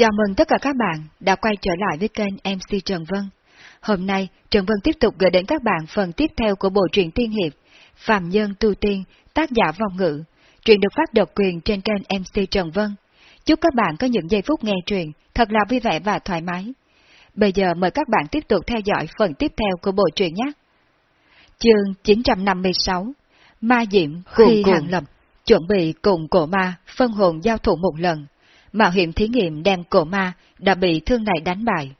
Chào mừng tất cả các bạn đã quay trở lại với kênh MC Trần Vân. Hôm nay, Trần Vân tiếp tục gửi đến các bạn phần tiếp theo của bộ truyện tiên hiệp Phạm Nhân Tu Tiên, tác giả vong ngữ. Truyện được phát độc quyền trên kênh MC Trần Vân. Chúc các bạn có những giây phút nghe truyện thật là vui vẻ và thoải mái. Bây giờ mời các bạn tiếp tục theo dõi phần tiếp theo của bộ truyện nhé. Chương 956 Ma Diệm Khi Hàng Lập chuẩn bị cùng cổ ma phân hồn giao thủ một lần Mạo hiểm thí nghiệm đem cổ ma đã bị thương này đánh bại.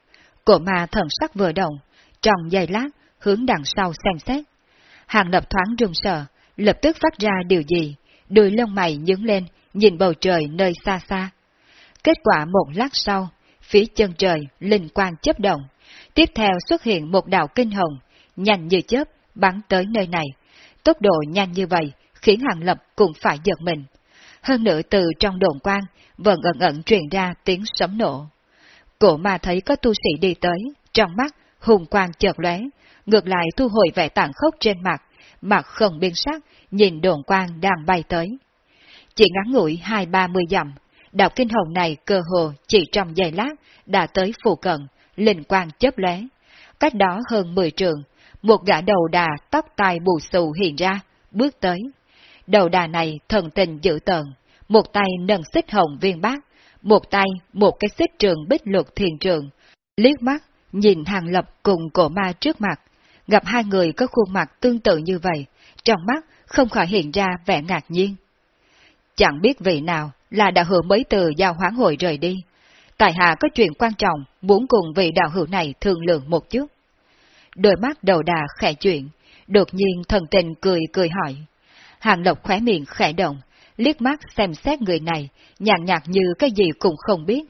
Cổ ma thần sắc vừa động, trong giây lát, hướng đằng sau xem xét. Hàng lập thoáng run sợ, lập tức phát ra điều gì, đuôi lông mày nhướng lên, nhìn bầu trời nơi xa xa. Kết quả một lát sau, phía chân trời, linh quang chớp động. Tiếp theo xuất hiện một đạo kinh hồng, nhanh như chớp, bắn tới nơi này. Tốc độ nhanh như vậy, khiến hàng lập cũng phải giật mình. Hơn nữa từ trong đồn quan vẫn ẩn ẩn truyền ra tiếng sấm nổ. Cổ ma thấy có tu sĩ đi tới, trong mắt, hùng quang chợt lóe, ngược lại thu hồi vẻ tàn khốc trên mặt, mặt không biên sắc, nhìn đồn quang đang bay tới. Chỉ ngắn ngủi hai ba mươi dặm, đạo kinh hồng này cơ hồ chỉ trong giây lát đã tới phù cận, linh quang chớp lóe. Cách đó hơn mười trường, một gã đầu đà tóc tai bù xù hiện ra, bước tới. Đầu đà này thần tình dữ tợn, một tay nâng xích hồng viên bát, một tay một cái xích trường bích luật thiền trường, liếc mắt nhìn hàng lập cùng cổ ma trước mặt, gặp hai người có khuôn mặt tương tự như vậy, trong mắt không khỏi hiện ra vẻ ngạc nhiên. Chẳng biết vị nào là đạo hữu mới từ giao hoán hội rời đi, tại hạ có chuyện quan trọng muốn cùng vị đạo hữu này thương lượng một chút. Đôi mắt đầu đà khẽ chuyện, đột nhiên thần tình cười cười hỏi. Hàng lộc khóe miệng khẽ động, liếc mắt xem xét người này, nhàn nhạt như cái gì cũng không biết.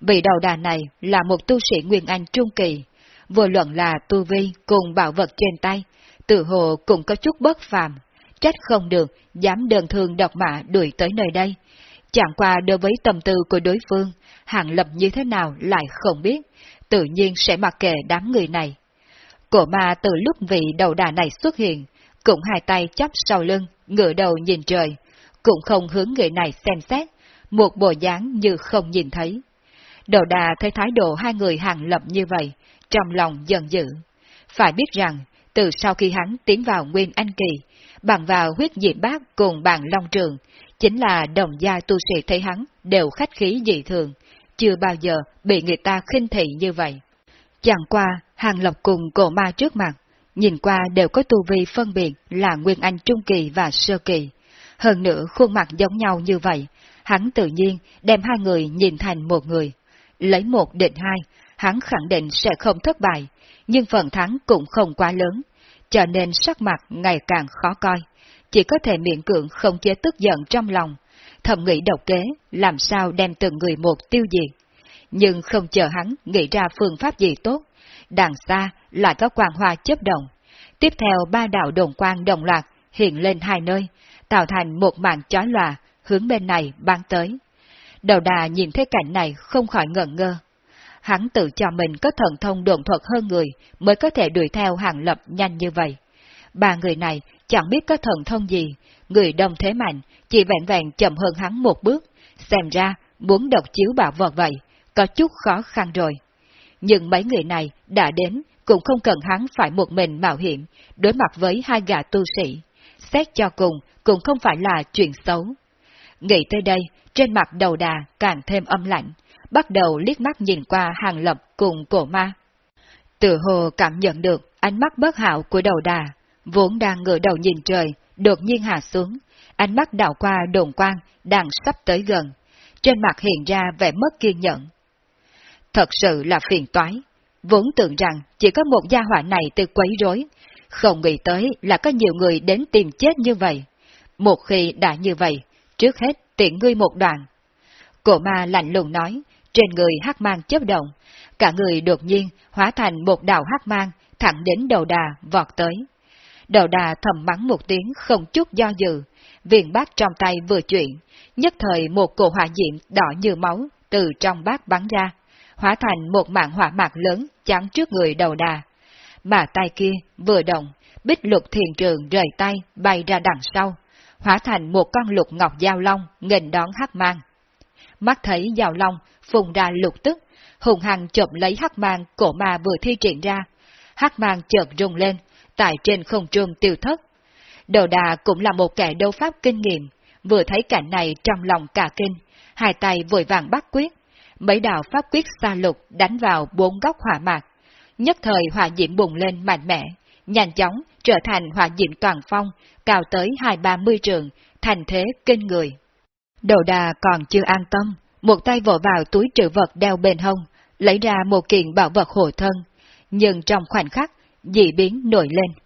Vị đầu đà này là một tu sĩ Nguyên Anh Trung Kỳ, vô luận là tu vi cùng bảo vật trên tay, tự hồ cũng có chút bất phàm, trách không được, dám đơn thương độc mã đuổi tới nơi đây. Chẳng qua đối với tâm tư của đối phương, hạng lập như thế nào lại không biết, tự nhiên sẽ mặc kệ đám người này. Cổ ma từ lúc vị đầu đà này xuất hiện, cũng hai tay chắp sau lưng, ngửa đầu nhìn trời, cũng không hướng người này xem xét, một bộ dáng như không nhìn thấy. Đầu đà thấy thái độ hai người hàng lập như vậy, trong lòng giận dữ. Phải biết rằng, từ sau khi hắn tiến vào Nguyên Anh Kỳ, bằng vào huyết diệm bác cùng bàn Long Trường, chính là đồng gia tu sĩ thấy hắn đều khách khí dị thường, chưa bao giờ bị người ta khinh thị như vậy. Chẳng qua, hàng lập cùng cổ ma trước mặt, nhìn qua đều có tu vi phân biệt là Nguyên Anh Trung Kỳ và Sơ Kỳ, hơn nữa khuôn mặt giống nhau như vậy, hắn tự nhiên đem hai người nhìn thành một người. Lấy một định hai, hắn khẳng định sẽ không thất bại, nhưng phần thắng cũng không quá lớn, cho nên sắc mặt ngày càng khó coi. Chỉ có thể miễn cưỡng không chế tức giận trong lòng, thầm nghĩ độc kế, làm sao đem từng người một tiêu diệt. Nhưng không chờ hắn nghĩ ra phương pháp gì tốt, đằng xa lại có quang hoa chấp động. Tiếp theo ba đạo đồng quang đồng loạt hiện lên hai nơi, tạo thành một màn chói lòa, hướng bên này bắn tới. Đầu đà nhìn thấy cảnh này không khỏi ngẩn ngơ. Hắn tự cho mình có thần thông đồn thuật hơn người mới có thể đuổi theo hàng lập nhanh như vậy. Ba người này chẳng biết có thần thông gì, người đông thế mạnh, chỉ vẹn vẹn chậm hơn hắn một bước, xem ra muốn độc chiếu bảo vật vậy, có chút khó khăn rồi. Nhưng mấy người này đã đến, cũng không cần hắn phải một mình mạo hiểm, đối mặt với hai gã tu sĩ. Xét cho cùng, cũng không phải là chuyện xấu. Nghĩ tới đây, trên mặt đầu đà càng thêm âm lạnh, bắt đầu liếc mắt nhìn qua hàng lập cùng cổ ma. Tự hồ cảm nhận được ánh mắt bất hảo của đầu đà, vốn đang ngửa đầu nhìn trời, đột nhiên hạ xuống, ánh mắt đảo qua đồn quang đang sắp tới gần, trên mặt hiện ra vẻ mất kiên nhẫn. Thật sự là phiền toái, vốn tưởng rằng chỉ có một gia hỏa này từ quấy rối, không nghĩ tới là có nhiều người đến tìm chết như vậy. Một khi đã như vậy, trước hết tiện ngươi một đoạn. Cổ ma lạnh lùng nói, trên người hắc mang chớp động, cả người đột nhiên hóa thành một đạo hắc mang, thẳng đến đầu đà vọt tới. Đầu đà thầm mắng một tiếng không chút do dự, viên bát trong tay vừa chuyển, nhất thời một cổ hỏa diệm đỏ như máu từ trong bát bắn ra, hóa thành một mạng hỏa mạc lớn chắn trước người đầu đà. Mà tay kia vừa động, bích lục thiền trường rời tay bay ra đằng sau, hóa thành một con lục ngọc giao long nghênh đón hắc mang. mắt thấy giao long phùng ra lục tức, hùng hằng chộp lấy hắc mang cổ ma vừa thi triển ra. Hắc mang chợt rung lên, tại trên không trung tiêu thất. Đầu đà cũng là một kẻ đấu pháp kinh nghiệm, vừa thấy cảnh này trong lòng cả kinh, hai tay vội vàng bắt quyết. Mấy đạo pháp quyết xa lục đánh vào bốn góc hỏa mạc. Nhất thời hỏa diễm bùng lên mạnh mẽ, nhanh chóng trở thành hỏa diễm toàn phong, cao tới hai ba mươi trường, thành thế kinh người. Đầu đà còn chưa an tâm, một tay vỗ vào túi trữ vật đeo bên hông, lấy ra một kiện bảo vật hộ thân, nhưng trong khoảnh khắc, dị biến nổi lên.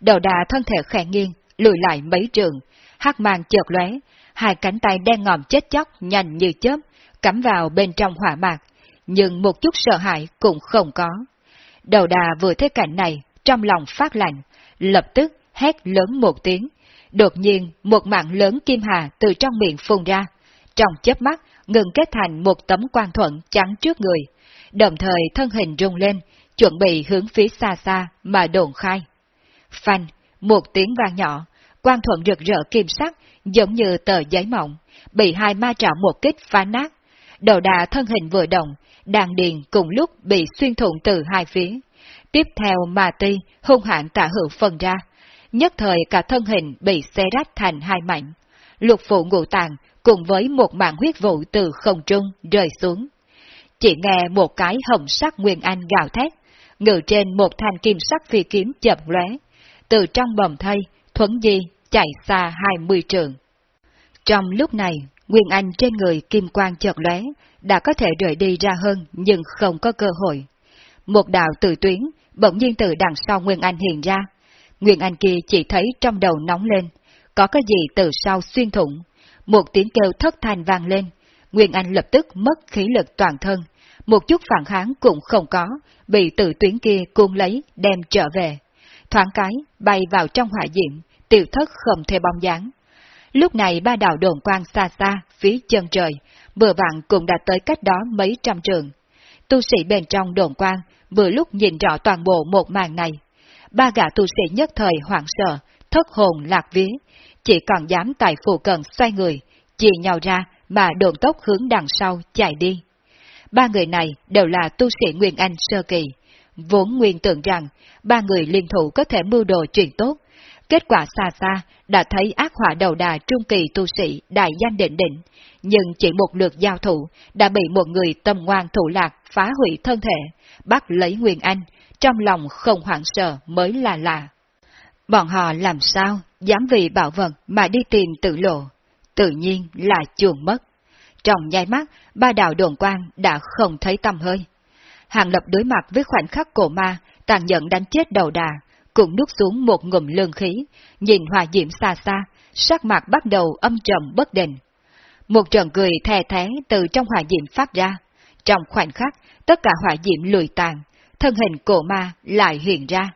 Đầu đà thân thể khẽ nghiêng, lùi lại mấy trường, hắc mang chợt lóe, hai cánh tay đen ngòm chết chóc nhanh như chớp, cắm vào bên trong hỏa mạc, nhưng một chút sợ hãi cũng không có. Đầu đà vừa thấy cảnh này, trong lòng phát lạnh, lập tức hét lớn một tiếng. Đột nhiên, một mạng lớn kim hà từ trong miệng phun ra, trong chớp mắt ngừng kết thành một tấm quan thuận trắng trước người, đồng thời thân hình rung lên, chuẩn bị hướng phía xa xa mà đồn khai. Phanh, một tiếng vang nhỏ, quan thuận rực rỡ kim sắc, giống như tờ giấy mỏng, bị hai ma trảo một kích phá nát. Đầu đà thân hình vừa động, đàn điền cùng lúc bị xuyên thủng từ hai phía. Tiếp theo mà ti hung hãn tả hữu phần ra, nhất thời cả thân hình bị xé rách thành hai mảnh. Lục phụ ngũ tàng cùng với một mạng huyết vụ từ không trung rơi xuống. Chỉ nghe một cái hồng sắc nguyên anh gào thét, ngự trên một thanh kim sắc phi kiếm chậm lóe, từ trong bầm thây, thuấn di, chạy xa hai mươi trường. Trong lúc này, Nguyên Anh trên người kim quang chợt lóe, đã có thể rời đi ra hơn nhưng không có cơ hội. Một đạo tự tuyến, bỗng nhiên từ đằng sau Nguyên Anh hiện ra. Nguyên Anh kia chỉ thấy trong đầu nóng lên, có cái gì từ sau xuyên thủng. Một tiếng kêu thất thanh vang lên, Nguyên Anh lập tức mất khí lực toàn thân, một chút phản kháng cũng không có, bị tự tuyến kia cuốn lấy đem trở về. Thoáng cái, bay vào trong hỏa diệm, tiêu thất không thể bóng dáng. Lúc này ba đạo đồn quang xa xa, phía chân trời, vừa vặn cũng đã tới cách đó mấy trăm trường. Tu sĩ bên trong đồn quang vừa lúc nhìn rõ toàn bộ một màn này. Ba gã tu sĩ nhất thời hoảng sợ, thất hồn lạc vía, chỉ còn dám tại phụ cận xoay người, chỉ nhau ra mà đồn tốc hướng đằng sau chạy đi. Ba người này đều là tu sĩ Nguyên Anh sơ kỳ, vốn nguyên tưởng rằng ba người liên thủ có thể mưu đồ chuyện tốt. Kết quả xa xa đã thấy ác hỏa đầu đà trung kỳ tu sĩ đại danh định định, nhưng chỉ một lượt giao thủ đã bị một người tâm ngoan thủ lạc phá hủy thân thể, bắt lấy Nguyên Anh, trong lòng không hoảng sợ mới là lạ. Bọn họ làm sao dám vì bảo vật mà đi tìm tự lộ, tự nhiên là chuồng mất. Trong nháy mắt, ba đạo đồn quang đã không thấy tâm hơi. Hàng lập đối mặt với khoảnh khắc cổ ma, tàn nhẫn đánh chết đầu đà, cũng nuốt xuống một ngụm lương khí, nhìn hòa diễm xa xa, sắc mặt bắt đầu âm trầm bất định. Một trận cười thè thế từ trong hòa diệm phát ra. Trong khoảnh khắc, tất cả hỏa diệm lùi tàn, thân hình cổ ma lại hiện ra.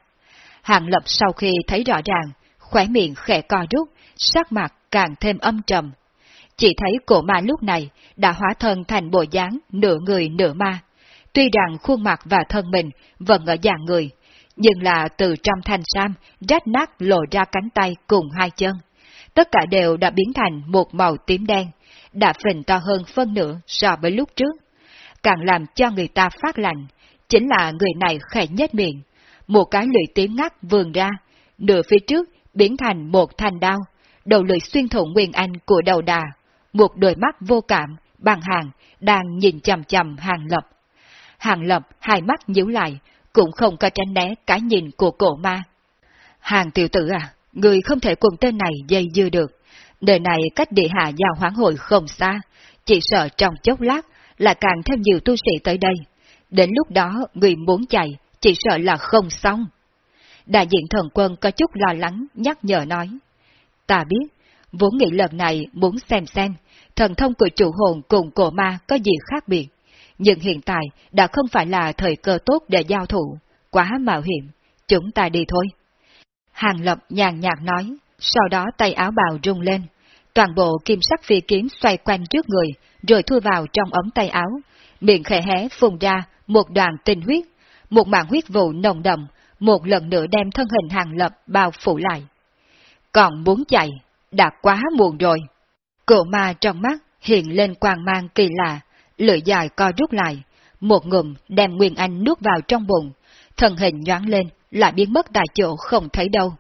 Hàng lập sau khi thấy rõ ràng, khỏe miệng khẽ co rút, sắc mặt càng thêm âm trầm. Chỉ thấy cổ ma lúc này đã hóa thân thành bộ dáng nửa người nửa ma. Tuy rằng khuôn mặt và thân mình vẫn ở dạng người, nhưng là từ trong thanh sam rách nát lộ ra cánh tay cùng hai chân. Tất cả đều đã biến thành một màu tím đen, đã phình to hơn phân nửa so với lúc trước. Càng làm cho người ta phát lạnh, chính là người này khẽ nhếch miệng. Một cái lưỡi tím ngắt vườn ra, nửa phía trước biến thành một thanh đao, đầu lưỡi xuyên thủng nguyên anh của đầu đà, một đôi mắt vô cảm, bằng hàng, đang nhìn chầm chầm hàng lập. Hàng lập hai mắt nhíu lại, cũng không có tránh né cái nhìn của cổ ma. Hàng tiểu tử à, người không thể cùng tên này dây dưa được. Đời này cách địa hạ giao hoán hội không xa, chỉ sợ trong chốc lát là càng thêm nhiều tu sĩ tới đây. Đến lúc đó người muốn chạy, chỉ sợ là không xong. Đại diện thần quân có chút lo lắng nhắc nhở nói. Ta biết, vốn nghĩ lần này muốn xem xem, thần thông của chủ hồn cùng cổ ma có gì khác biệt. Nhưng hiện tại đã không phải là thời cơ tốt để giao thủ, quá mạo hiểm, chúng ta đi thôi. Hàng Lập nhàn nhạt nói, sau đó tay áo bào rung lên, toàn bộ kim sắc phi kiếm xoay quanh trước người, rồi thu vào trong ống tay áo, miệng khẽ hé phun ra một đoàn tinh huyết, một mạng huyết vụ nồng đậm, một lần nữa đem thân hình Hàng Lập bao phủ lại. Còn muốn chạy, đã quá muộn rồi. Cổ ma trong mắt hiện lên quang mang kỳ lạ, lưỡi dài co rút lại, một ngụm đem Nguyên Anh nuốt vào trong bụng, thân hình nhoáng lên, lại biến mất tại chỗ không thấy đâu.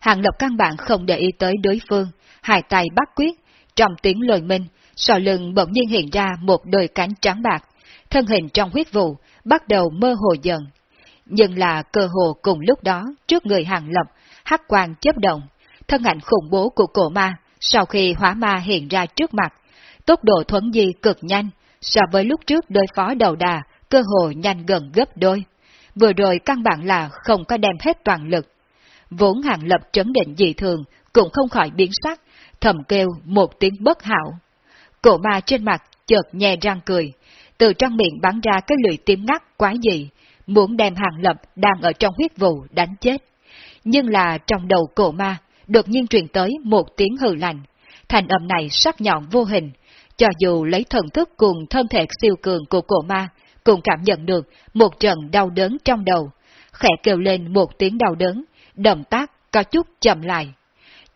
Hàng Lập căn bản không để ý tới đối phương, hai tay bắt quyết, trong tiếng lời minh, sau lưng bỗng nhiên hiện ra một đôi cánh trắng bạc, thân hình trong huyết vụ bắt đầu mơ hồ dần. Nhưng là cơ hồ cùng lúc đó, trước người Hàng Lập, hắc quang chớp động, thân ảnh khủng bố của cổ ma, sau khi hóa ma hiện ra trước mặt, tốc độ thuấn di cực nhanh, so với lúc trước đối phó đầu đà, cơ hội nhanh gần gấp đôi. Vừa rồi căn bản là không có đem hết toàn lực. Vốn hàng lập trấn định dị thường, cũng không khỏi biến sắc, thầm kêu một tiếng bất hảo. Cổ ma trên mặt chợt nhẹ răng cười, từ trong miệng bắn ra cái lưỡi tím ngắt quái dị, muốn đem hàng lập đang ở trong huyết vụ đánh chết. Nhưng là trong đầu cổ ma, đột nhiên truyền tới một tiếng hừ lạnh. Thành âm này sắc nhọn vô hình, cho dù lấy thần thức cùng thân thể siêu cường của cổ ma, cũng cảm nhận được một trận đau đớn trong đầu, khẽ kêu lên một tiếng đau đớn, động tác có chút chậm lại.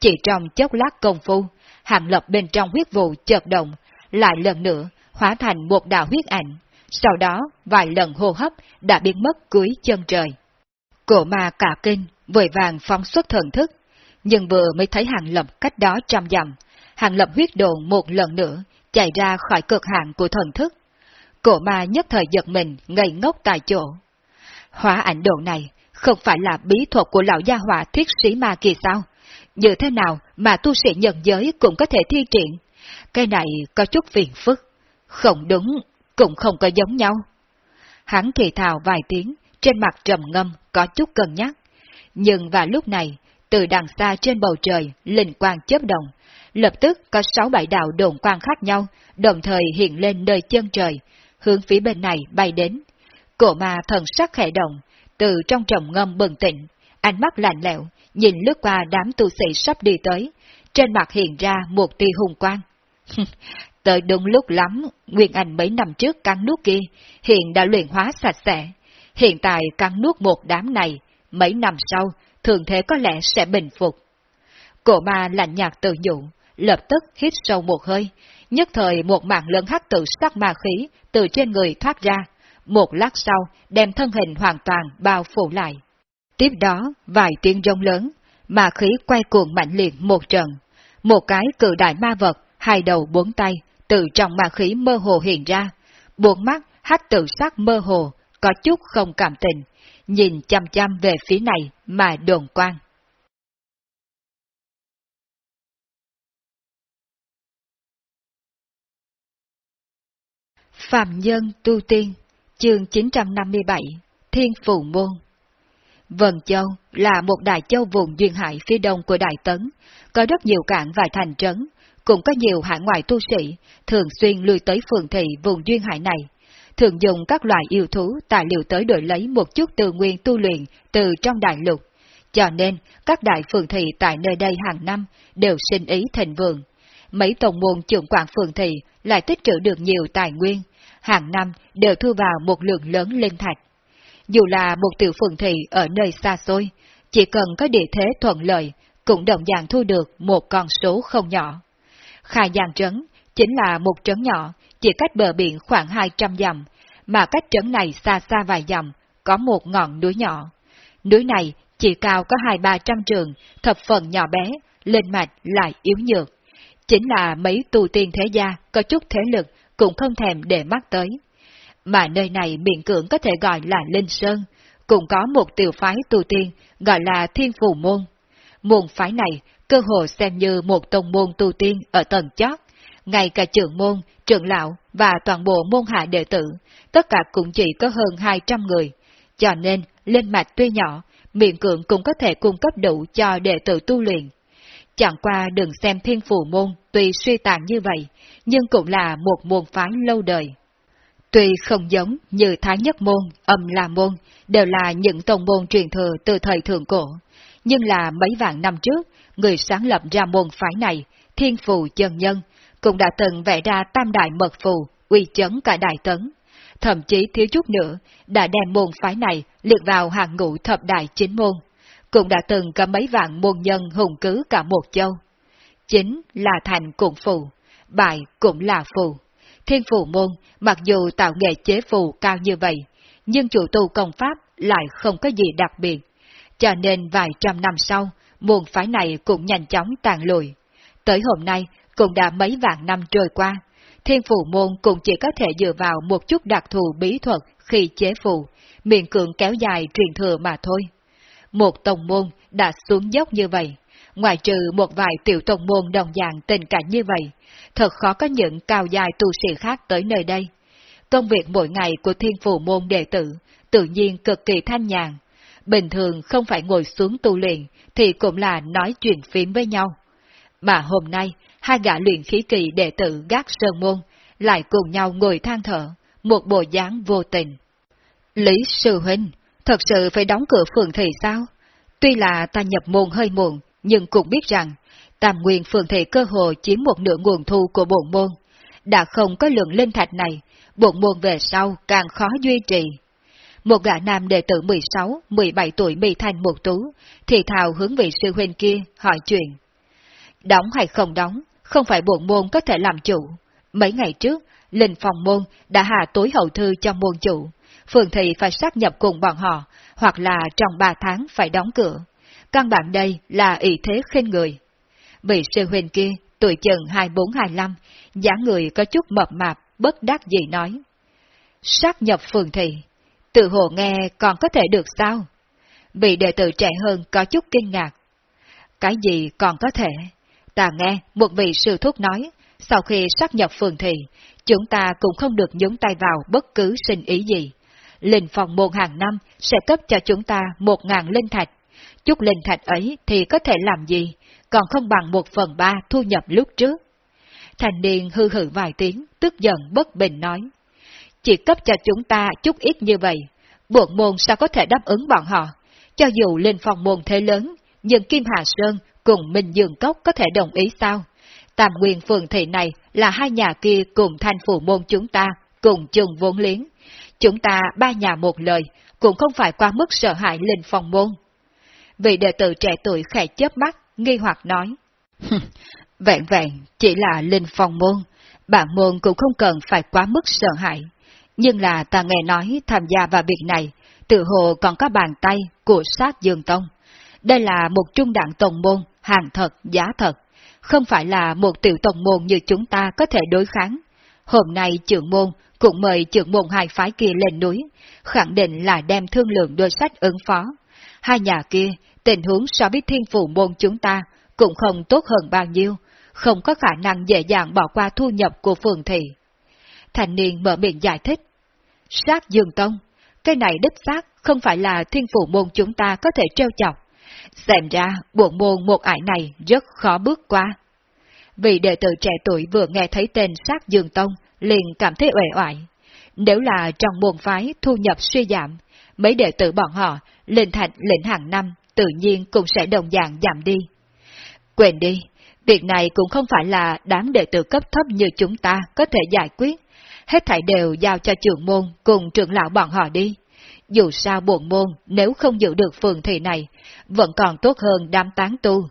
Chỉ trong chốc lát công phu, hàng lập bên trong huyết vụ chợt động, lại lần nữa hóa thành một đạo huyết ảnh, sau đó vài lần hô hấp đã biến mất cuối chân trời. Cổ ma cả kinh, vội vàng phóng xuất thần thức, nhưng vừa mới thấy hàng lập cách đó trăm dặm, hàng lập huyết đồn một lần nữa, chạy ra khỏi cực hạn của thần thức. Cổ ma nhất thời giật mình, ngây ngốc tại chỗ. Hóa ảnh đồ này không phải là bí thuật của lão gia hỏa thiết sĩ ma kỳ sao? Như thế nào mà tu sĩ nhân giới cũng có thể thi triển? Cái này có chút phiền phức. Không đúng, cũng không có giống nhau. Hắn thì thào vài tiếng, trên mặt trầm ngâm, có chút cân nhắc. Nhưng vào lúc này, từ đằng xa trên bầu trời, linh quang chớp động, lập tức có sáu bảy đạo đồn quang khác nhau, đồng thời hiện lên nơi chân trời, hướng phía bên này bay đến. Cổ ma thần sắc khẽ động, từ trong trầm ngâm bừng tỉnh, ánh mắt lạnh lẽo, nhìn lướt qua đám tu sĩ sắp đi tới, trên mặt hiện ra một tia hùng quang. Tới đúng lúc lắm, Nguyên Anh mấy năm trước cắn nuốt kia, hiện đã luyện hóa sạch sẽ. Hiện tại cắn nuốt một đám này, mấy năm sau, thường thế có lẽ sẽ bình phục. Cổ ma lạnh nhạt tự nhủ, lập tức hít sâu một hơi, nhất thời một mạng lớn hắc tự sắc ma khí từ trên người thoát ra, một lát sau đem thân hình hoàn toàn bao phủ lại. Tiếp đó, vài tiếng rông lớn, ma khí quay cuồng mạnh liệt một trận, một cái cự đại ma vật, hai đầu bốn tay, từ trong ma khí mơ hồ hiện ra, buồn mắt hắc tự sắc mơ hồ, có chút không cảm tình, nhìn chăm chăm về phía này mà đồn quang. Phạm Nhân Tu Tiên, chương 957, Thiên Phù Môn Vân Châu là một đại châu vùng duyên hải phía đông của Đại Tấn, có rất nhiều cảng và thành trấn, cũng có nhiều hải ngoại tu sĩ, thường xuyên lui tới phường thị vùng duyên hải này, thường dùng các loại yêu thú tài liệu tới đổi lấy một chút từ nguyên tu luyện từ trong đại lục. Cho nên, các đại phường thị tại nơi đây hàng năm đều sinh ý thành vườn Mấy tổng môn trưởng quản phường thị lại tích trữ được nhiều tài nguyên, hàng năm đều thu vào một lượng lớn linh thạch. Dù là một tiểu phường thị ở nơi xa xôi, chỉ cần có địa thế thuận lợi, cũng đồng dạng thu được một con số không nhỏ. Khai Giang Trấn chính là một trấn nhỏ, chỉ cách bờ biển khoảng 200 dặm, mà cách trấn này xa xa vài dặm, có một ngọn núi nhỏ. Núi này chỉ cao có hai ba trăm trường, thập phần nhỏ bé, lên mạch lại yếu nhược. Chính là mấy tu tiên thế gia có chút thế lực cũng không thèm để mắt tới. Mà nơi này miệng cưỡng có thể gọi là Linh Sơn, cũng có một tiểu phái tu tiên gọi là Thiên Phù Môn. Môn phái này cơ hồ xem như một tông môn tu tiên ở tầng chót, ngay cả trưởng môn, trưởng lão và toàn bộ môn hạ đệ tử, tất cả cũng chỉ có hơn 200 người, cho nên lên mạch tuy nhỏ, miệng cưỡng cũng có thể cung cấp đủ cho đệ tử tu luyện. Chẳng qua đừng xem thiên phủ môn tuy suy tàn như vậy, nhưng cũng là một môn phái lâu đời. Tuy không giống như Thái Nhất Môn, Âm La Môn, đều là những tông môn truyền thừa từ thời thượng cổ, nhưng là mấy vạn năm trước, người sáng lập ra môn phái này, Thiên Phù Chân Nhân, cũng đã từng vẽ ra tam đại mật phù, uy chấn cả đại tấn. Thậm chí thiếu chút nữa, đã đem môn phái này liệt vào hàng ngũ thập đại chính môn, cũng đã từng có mấy vạn môn nhân hùng cứ cả một châu. Chính là thành cùng phù, bại cũng là phù. Thiên phù môn, mặc dù tạo nghệ chế phù cao như vậy, nhưng chủ tu công pháp lại không có gì đặc biệt. Cho nên vài trăm năm sau, môn phái này cũng nhanh chóng tàn lùi. Tới hôm nay, cũng đã mấy vạn năm trôi qua, thiên phù môn cũng chỉ có thể dựa vào một chút đặc thù bí thuật khi chế phù, miệng cường kéo dài truyền thừa mà thôi. Một tông môn đã xuống dốc như vậy, ngoài trừ một vài tiểu tông môn đồng dạng tình cảnh như vậy, thật khó có những cao dài tu sĩ khác tới nơi đây. Công việc mỗi ngày của thiên phù môn đệ tử tự nhiên cực kỳ thanh nhàn. Bình thường không phải ngồi xuống tu luyện thì cũng là nói chuyện phím với nhau. Mà hôm nay, hai gã luyện khí kỳ đệ tử gác sơn môn lại cùng nhau ngồi than thở, một bộ dáng vô tình. Lý Sư Huynh, thật sự phải đóng cửa phường thị sao? Tuy là ta nhập môn hơi muộn, nhưng cũng biết rằng, tam nguyên phường thị cơ hồ chiếm một nửa nguồn thu của bổn môn. Đã không có lượng linh thạch này, bổn môn về sau càng khó duy trì. Một gã nam đệ tử 16, 17 tuổi bị thành một tú, thì thào hướng vị sư huynh kia hỏi chuyện. Đóng hay không đóng, không phải bổn môn có thể làm chủ. Mấy ngày trước, Linh Phòng Môn đã hạ tối hậu thư cho môn chủ, phường thị phải sát nhập cùng bọn họ, hoặc là trong ba tháng phải đóng cửa. Căn bản đây là ý thế khinh người. Vị sư huynh kia, tuổi chừng 24-25, dáng người có chút mập mạp, bất đắc gì nói. Sát nhập phường thị, tự hồ nghe còn có thể được sao? Vị đệ tử trẻ hơn có chút kinh ngạc. Cái gì còn có thể? Ta nghe một vị sư thúc nói, sau khi sát nhập phường thị, chúng ta cũng không được nhúng tay vào bất cứ sinh ý gì. Linh phòng môn hàng năm sẽ cấp cho chúng ta một ngàn linh thạch. Chút linh thạch ấy thì có thể làm gì, còn không bằng một phần ba thu nhập lúc trước. Thành niên hư hử vài tiếng, tức giận bất bình nói. Chỉ cấp cho chúng ta chút ít như vậy, buộc môn sao có thể đáp ứng bọn họ. Cho dù linh phòng môn thế lớn, nhưng Kim Hà Sơn cùng Minh Dương Cốc có thể đồng ý sao? Tạm quyền phường thị này là hai nhà kia cùng thanh phủ môn chúng ta, cùng chung vốn liếng. Chúng ta ba nhà một lời, cũng không phải qua mức sợ hãi linh phòng môn. Vị đệ tử trẻ tuổi khẽ chớp mắt, nghi hoặc nói. vẹn vẹn, chỉ là linh phòng môn, bản môn cũng không cần phải quá mức sợ hãi. Nhưng là ta nghe nói tham gia vào việc này, tự hồ còn có bàn tay của sát dương tông. Đây là một trung đẳng tổng môn, hàng thật, giá thật, không phải là một tiểu tổng môn như chúng ta có thể đối kháng. Hôm nay trưởng môn cũng mời trưởng môn hai phái kia lên núi, khẳng định là đem thương lượng đôi sách ứng phó. Hai nhà kia, tình huống so với thiên phủ môn chúng ta cũng không tốt hơn bao nhiêu, không có khả năng dễ dàng bỏ qua thu nhập của phường thị. Thành niên mở miệng giải thích. Sát dương tông, cái này đích xác không phải là thiên phủ môn chúng ta có thể treo chọc. Xem ra, bộ môn một ải này rất khó bước qua. Vì đệ tử trẻ tuổi vừa nghe thấy tên sát dương tông, liền cảm thấy uể oải. Nếu là trong môn phái thu nhập suy giảm, mấy đệ tử bọn họ, lên thành lĩnh hàng năm, tự nhiên cũng sẽ đồng dạng giảm đi. Quên đi, việc này cũng không phải là đám đệ tử cấp thấp như chúng ta có thể giải quyết. Hết thảy đều giao cho trưởng môn cùng trưởng lão bọn họ đi. Dù sao buồn môn nếu không giữ được phường thị này, vẫn còn tốt hơn đám tán tu.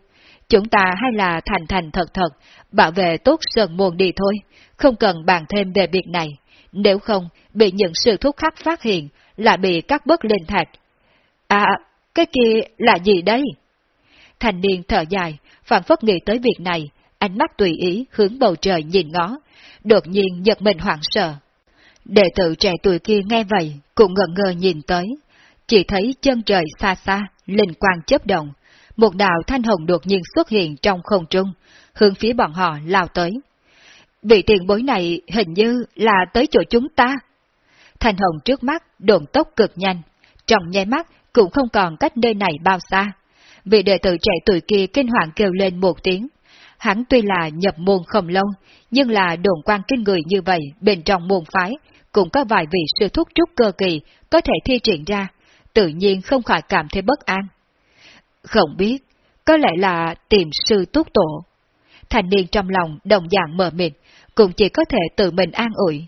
Chúng ta hay là thành thành thật thật, bảo vệ tốt sơn môn đi thôi, không cần bàn thêm về việc này. Nếu không, bị những sự thúc khắc phát hiện, là bị cắt bớt lên thạch. À, cái kia là gì đấy Thành niên thở dài, phản phất nghĩ tới việc này, ánh mắt tùy ý hướng bầu trời nhìn ngó, đột nhiên giật mình hoảng sợ. Đệ tử trẻ tuổi kia nghe vậy, cũng ngẩn ngơ nhìn tới, chỉ thấy chân trời xa xa, linh quang chớp động, một đạo thanh hồng đột nhiên xuất hiện trong không trung, hướng phía bọn họ lao tới. Vị tiền bối này hình như là tới chỗ chúng ta. Thanh hồng trước mắt đồn tốc cực nhanh, trong nháy mắt cũng không còn cách nơi này bao xa. Vị đệ tử trẻ tuổi kia kinh hoàng kêu lên một tiếng. Hắn tuy là nhập môn không lâu, nhưng là đồn quan kinh người như vậy bên trong môn phái, cũng có vài vị sư thúc trúc cơ kỳ có thể thi triển ra, tự nhiên không khỏi cảm thấy bất an. Không biết, có lẽ là tìm sư túc tổ. Thành niên trong lòng đồng dạng mờ mịt, cũng chỉ có thể tự mình an ủi.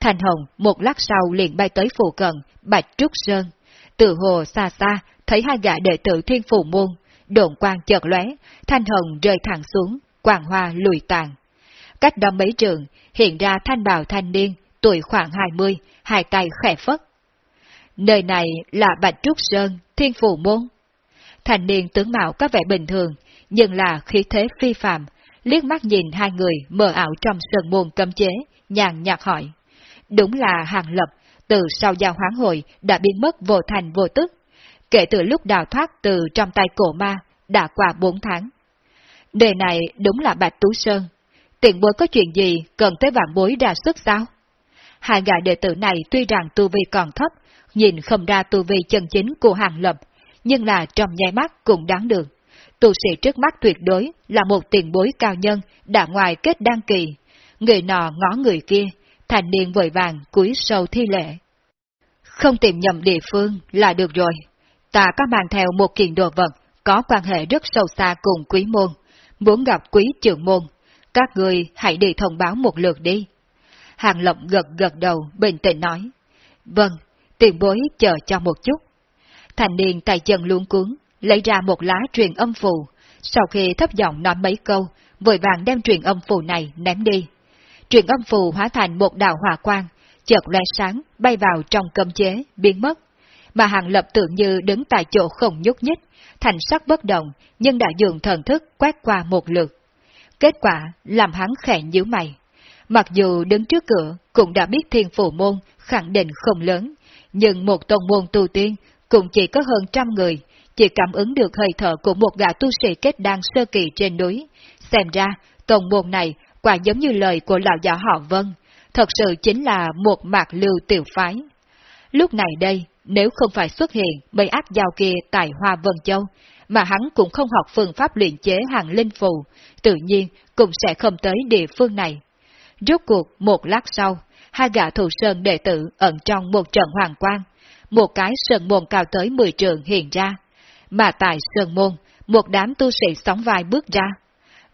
Thành Hồng một lát sau liền bay tới phù cận, Bạch Trúc Sơn. Từ hồ xa xa, thấy hai gã đệ tử thiên phù môn, đồn quang chợt lóe, Thanh Hồng rơi thẳng xuống, quàng hoa lùi tàn. cách đó mấy trường, hiện ra thanh bào thanh niên, tuổi khoảng 20, hai tay khẽ phất. Nơi này là Bạch Trúc Sơn, Thiên Phù Môn thành niên tướng mạo có vẻ bình thường, nhưng là khí thế phi phạm, liếc mắt nhìn hai người mờ ảo trong sơn môn cấm chế, nhàn nhạt hỏi. Đúng là hàng lập, từ sau giao hoán hội đã biến mất vô thành vô tức. Kể từ lúc đào thoát từ trong tay cổ ma, đã qua bốn tháng. Đề này đúng là Bạch Tú Sơn. Tiện bối có chuyện gì cần tới vạn bối ra sức sao? Hai gã đệ tử này tuy rằng tu vi còn thấp, nhìn không ra tu vi chân chính của hàng lập, nhưng là trong nháy mắt cũng đáng được. Tu sĩ trước mắt tuyệt đối là một tiền bối cao nhân đã ngoài kết đăng kỳ. Người nọ ngó người kia, thành niên vội vàng cúi sâu thi lễ. Không tìm nhầm địa phương là được rồi. Ta có mang theo một kiện đồ vật có quan hệ rất sâu xa cùng quý môn, muốn gặp quý trưởng môn. Các người hãy đi thông báo một lượt đi. Hàng Lộng gật gật đầu, bình tĩnh nói. Vâng, tiền bối chờ cho một chút. Thành niên tay chân luống cuốn, lấy ra một lá truyền âm phù, sau khi thấp giọng nói mấy câu, vội vàng đem truyền âm phù này ném đi. Truyền âm phù hóa thành một đạo hỏa quang, chợt lóe sáng, bay vào trong cấm chế, biến mất. Mà hàng lập tượng như đứng tại chỗ không nhúc nhích, thành sắc bất động, nhưng đã dường thần thức quét qua một lượt. Kết quả làm hắn khẽ nhíu mày. Mặc dù đứng trước cửa cũng đã biết thiên phù môn khẳng định không lớn, nhưng một tông môn tu tiên cũng chỉ có hơn trăm người, chỉ cảm ứng được hơi thở của một gã tu sĩ kết đan sơ kỳ trên núi. Xem ra, tổng môn này quả giống như lời của lão giả họ Vân, thật sự chính là một mạc lưu tiểu phái. Lúc này đây, nếu không phải xuất hiện mấy ác giao kia tại Hoa Vân Châu, mà hắn cũng không học phương pháp luyện chế hàng linh phù, tự nhiên cũng sẽ không tới địa phương này. Rốt cuộc, một lát sau, hai gã thủ sơn đệ tử ẩn trong một trận hoàng quang, một cái sơn môn cao tới 10 trường hiện ra, mà tại sơn môn, một đám tu sĩ sóng vai bước ra.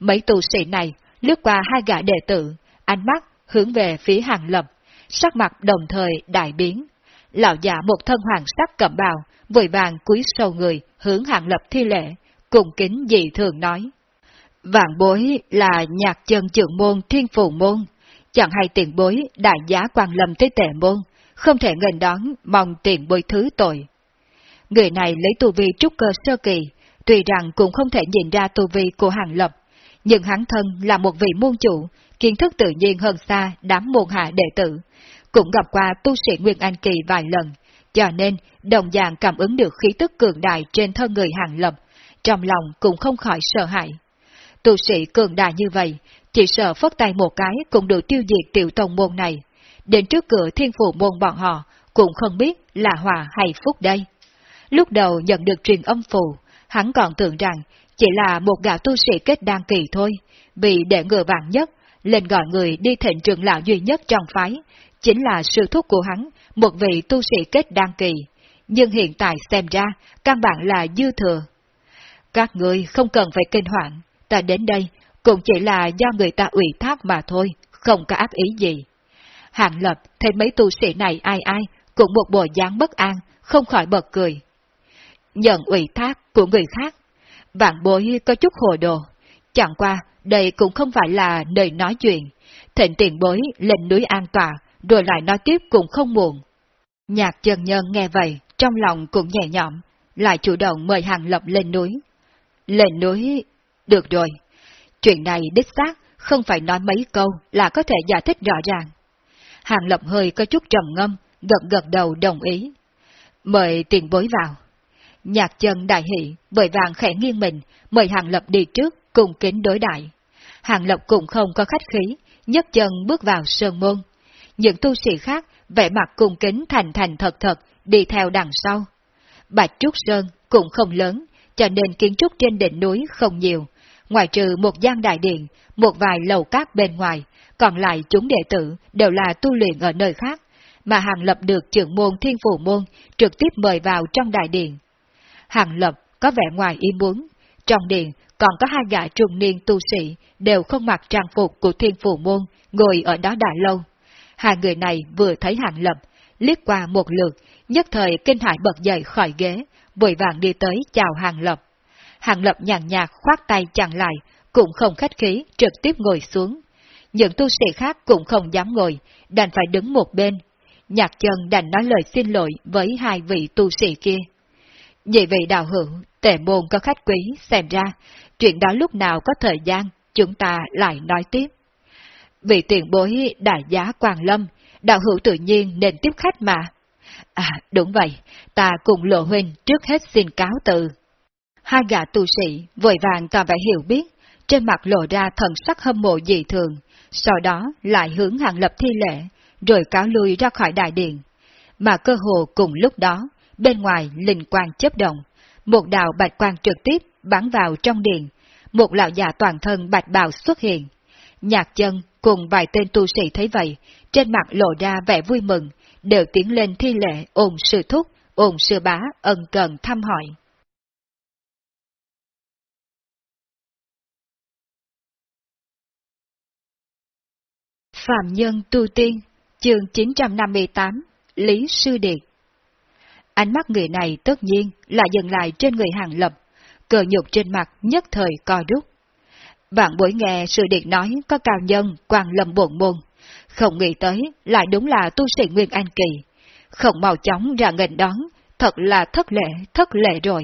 Mấy tu sĩ này lướt qua hai gã đệ tử, ánh mắt hướng về phía hàng lập, sắc mặt đồng thời đại biến. Lão giả một thân hoàng sắc cẩm bào, vội vàng cúi sâu người hướng hàng lập thi lễ, cùng kính dị thường nói. Vạn bối là nhạc chân trưởng môn thiên phù môn, chẳng hay tiền bối đại giá quan lâm tới tệ môn, không thể ngần đón mong tiền bồi thứ tội. Người này lấy tu vi trúc cơ sơ kỳ, tuy rằng cũng không thể nhìn ra tu vi của hàng lập, nhưng hắn thân là một vị môn chủ, kiến thức tự nhiên hơn xa đám môn hạ đệ tử, cũng gặp qua tu sĩ Nguyên Anh Kỳ vài lần, cho nên đồng dạng cảm ứng được khí tức cường đại trên thân người hàng lập, trong lòng cũng không khỏi sợ hãi. Tu sĩ cường đại như vậy, chỉ sợ phất tay một cái cũng đủ tiêu diệt tiểu tông môn này. Đến trước cửa thiên phủ môn bọn họ, cũng không biết là hòa hay phúc đây. Lúc đầu nhận được truyền âm phù, hắn còn tưởng rằng chỉ là một gã tu sĩ kết đan kỳ thôi, vì để ngừa vạn nhất, lên gọi người đi thịnh trường lão duy nhất trong phái, chính là sư thúc của hắn, một vị tu sĩ kết đan kỳ. Nhưng hiện tại xem ra, căn bản là dư thừa. Các người không cần phải kinh hoảng, ta đến đây cũng chỉ là do người ta ủy thác mà thôi, không có ác ý gì. Hạng lập thấy mấy tu sĩ này ai ai, cũng một bộ dáng bất an, không khỏi bật cười. Nhận ủy thác của người khác, vạn bối có chút hồ đồ, chẳng qua đây cũng không phải là nơi nói chuyện, thịnh tiền bối lên núi an tòa, rồi lại nói tiếp cũng không muộn. Nhạc chân nhân nghe vậy, trong lòng cũng nhẹ nhõm, lại chủ động mời Hàng Lập lên núi. Lên núi, được rồi, chuyện này đích xác, không phải nói mấy câu là có thể giải thích rõ ràng. Hàng Lập hơi có chút trầm ngâm, gật gật đầu đồng ý. Mời tiền bối vào. Nhạc chân đại hỷ, bởi vàng khẽ nghiêng mình, mời Hàng Lập đi trước, cùng kính đối đại. Hàng Lập cũng không có khách khí, nhấc chân bước vào sơn môn. Những tu sĩ khác vẻ mặt cung kính thành thành thật thật, đi theo đằng sau. Bạch Trúc Sơn cũng không lớn, cho nên kiến trúc trên đỉnh núi không nhiều. Ngoài trừ một gian đại điện, một vài lầu cát bên ngoài, còn lại chúng đệ tử đều là tu luyện ở nơi khác, mà Hàng Lập được trưởng môn thiên phủ môn trực tiếp mời vào trong đại điện. Hàng Lập có vẻ ngoài ý muốn, trong điện còn có hai gã trung niên tu sĩ đều không mặc trang phục của thiên phủ môn ngồi ở đó đã lâu. Hai người này vừa thấy Hàng Lập, liếc qua một lượt, nhất thời kinh hải bật dậy khỏi ghế, vội vàng đi tới chào Hàng Lập. Hàng Lập nhàn nhạt khoát tay chặn lại, cũng không khách khí, trực tiếp ngồi xuống những tu sĩ khác cũng không dám ngồi, đành phải đứng một bên. Nhạc chân đành nói lời xin lỗi với hai vị tu sĩ kia. Nhị vị đạo hữu, tệ môn có khách quý, xem ra, chuyện đó lúc nào có thời gian, chúng ta lại nói tiếp. Vị tiền bối đại giá Quang Lâm, đạo hữu tự nhiên nên tiếp khách mà. À, đúng vậy, ta cùng lộ huynh trước hết xin cáo từ. Hai gã tu sĩ vội vàng tỏ vẻ hiểu biết, trên mặt lộ ra thần sắc hâm mộ dị thường, sau đó lại hướng hàng lập thi lễ, rồi cáo lui ra khỏi đại điện. Mà cơ hồ cùng lúc đó, bên ngoài linh quang chấp động, một đạo bạch quang trực tiếp bắn vào trong điện, một lão già toàn thân bạch bào xuất hiện. Nhạc chân cùng vài tên tu sĩ thấy vậy, trên mặt lộ ra vẻ vui mừng, đều tiến lên thi lễ ồn sư thúc, ồn sư bá ân cần thăm hỏi. Phạm Nhân Tu Tiên, chương 958, Lý Sư Điệt Ánh mắt người này tất nhiên là dừng lại trên người hàng lập, cờ nhục trên mặt nhất thời co rút. Bạn buổi nghe Sư Điệt nói có cao nhân quang lâm buồn môn, không nghĩ tới lại đúng là tu sĩ Nguyên An Kỳ, không mau chóng ra nghênh đón, thật là thất lễ thất lễ rồi.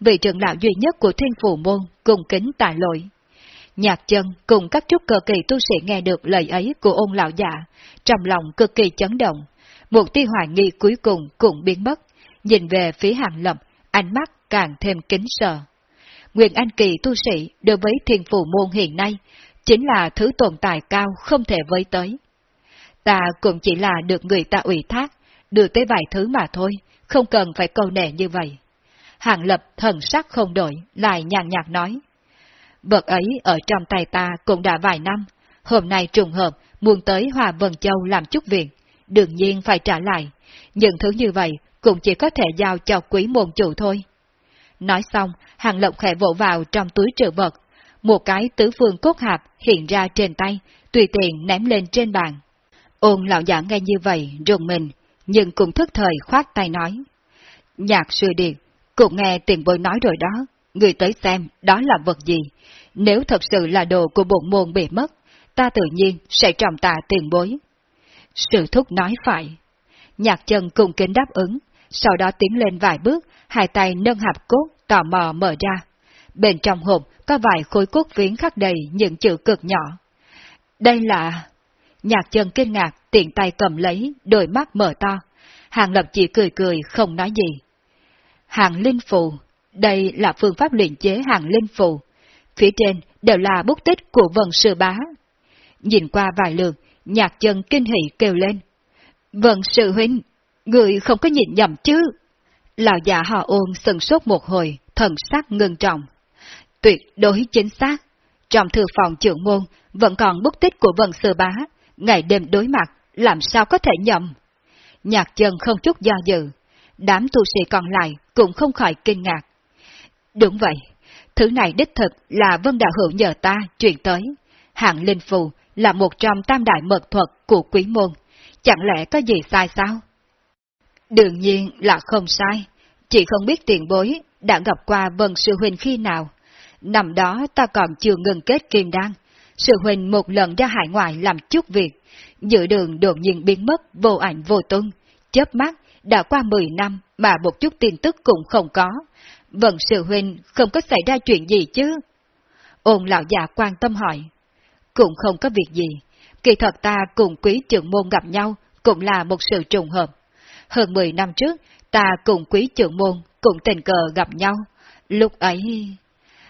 Vị trưởng lão duy nhất của thiên phủ môn cùng kính tạ lỗi. Nhạc chân cùng các trúc cơ kỳ tu sĩ nghe được lời ấy của ôn lão giả, trong lòng cực kỳ chấn động. Một tia hoài nghi cuối cùng cũng biến mất, nhìn về phía hàng lập, ánh mắt càng thêm kính sợ. Nguyên Anh Kỳ tu sĩ đối với thiên phụ môn hiện nay, chính là thứ tồn tại cao không thể với tới. Ta cũng chỉ là được người ta ủy thác, đưa tới vài thứ mà thôi, không cần phải câu nệ như vậy. Hàng lập thần sắc không đổi, lại nhàn nhạt nói. Vật ấy ở trong tay ta cũng đã vài năm, hôm nay trùng hợp muốn tới Hòa Vân Châu làm chút việc, đương nhiên phải trả lại. Những thứ như vậy cũng chỉ có thể giao cho quý môn chủ thôi. Nói xong, hàng lộng khẽ vỗ vào trong túi trữ vật, một cái tứ phương cốt hạp hiện ra trên tay, tùy tiện ném lên trên bàn. Ôn lão giả nghe như vậy, rùng mình, nhưng cũng thức thời khoát tay nói. Nhạc sư điệt, cũng nghe tiền bối nói rồi đó, người tới xem đó là vật gì. Nếu thật sự là đồ của bổn môn bị mất, ta tự nhiên sẽ trọng tạ tiền bối. Sự thúc nói phải. Nhạc chân cùng kính đáp ứng, sau đó tiến lên vài bước, hai tay nâng hạp cốt, tò mò mở ra. Bên trong hộp có vài khối cốt viến khắc đầy những chữ cực nhỏ. Đây là... Nhạc chân kinh ngạc, tiện tay cầm lấy, đôi mắt mở to. Hàng lập chỉ cười cười, không nói gì. Hàng linh phù, đây là phương pháp luyện chế hàng linh phù. Phía trên đều là bút tích của vần sư bá. Nhìn qua vài lượt, nhạc chân kinh hỉ kêu lên. Vần sư huynh, người không có nhìn nhầm chứ? Lão già họ ôn sừng sốt một hồi, thần sắc ngưng trọng. Tuyệt đối chính xác. Trong thư phòng trưởng môn vẫn còn bút tích của vần sư bá, ngày đêm đối mặt, làm sao có thể nhầm? Nhạc chân không chút do dự, đám tu sĩ còn lại cũng không khỏi kinh ngạc. Đúng vậy, thứ này đích thực là Vân Đạo Hữu nhờ ta truyền tới. Hạng Linh Phù là một trong tam đại mật thuật của quý môn, chẳng lẽ có gì sai sao? Đương nhiên là không sai, chỉ không biết tiền bối đã gặp qua Vân Sư Huynh khi nào. Năm đó ta còn chưa ngừng kết kim đan, Sư Huynh một lần ra hải ngoại làm chút việc, giữa đường đột nhiên biến mất vô ảnh vô tung, chớp mắt đã qua 10 năm mà một chút tin tức cũng không có vận sự Huynh không có xảy ra chuyện gì chứ? Ôn lão già quan tâm hỏi. Cũng không có việc gì, kỳ thật ta cùng quý trưởng môn gặp nhau cũng là một sự trùng hợp. Hơn 10 năm trước, ta cùng quý trưởng môn cũng tình cờ gặp nhau. Lúc ấy...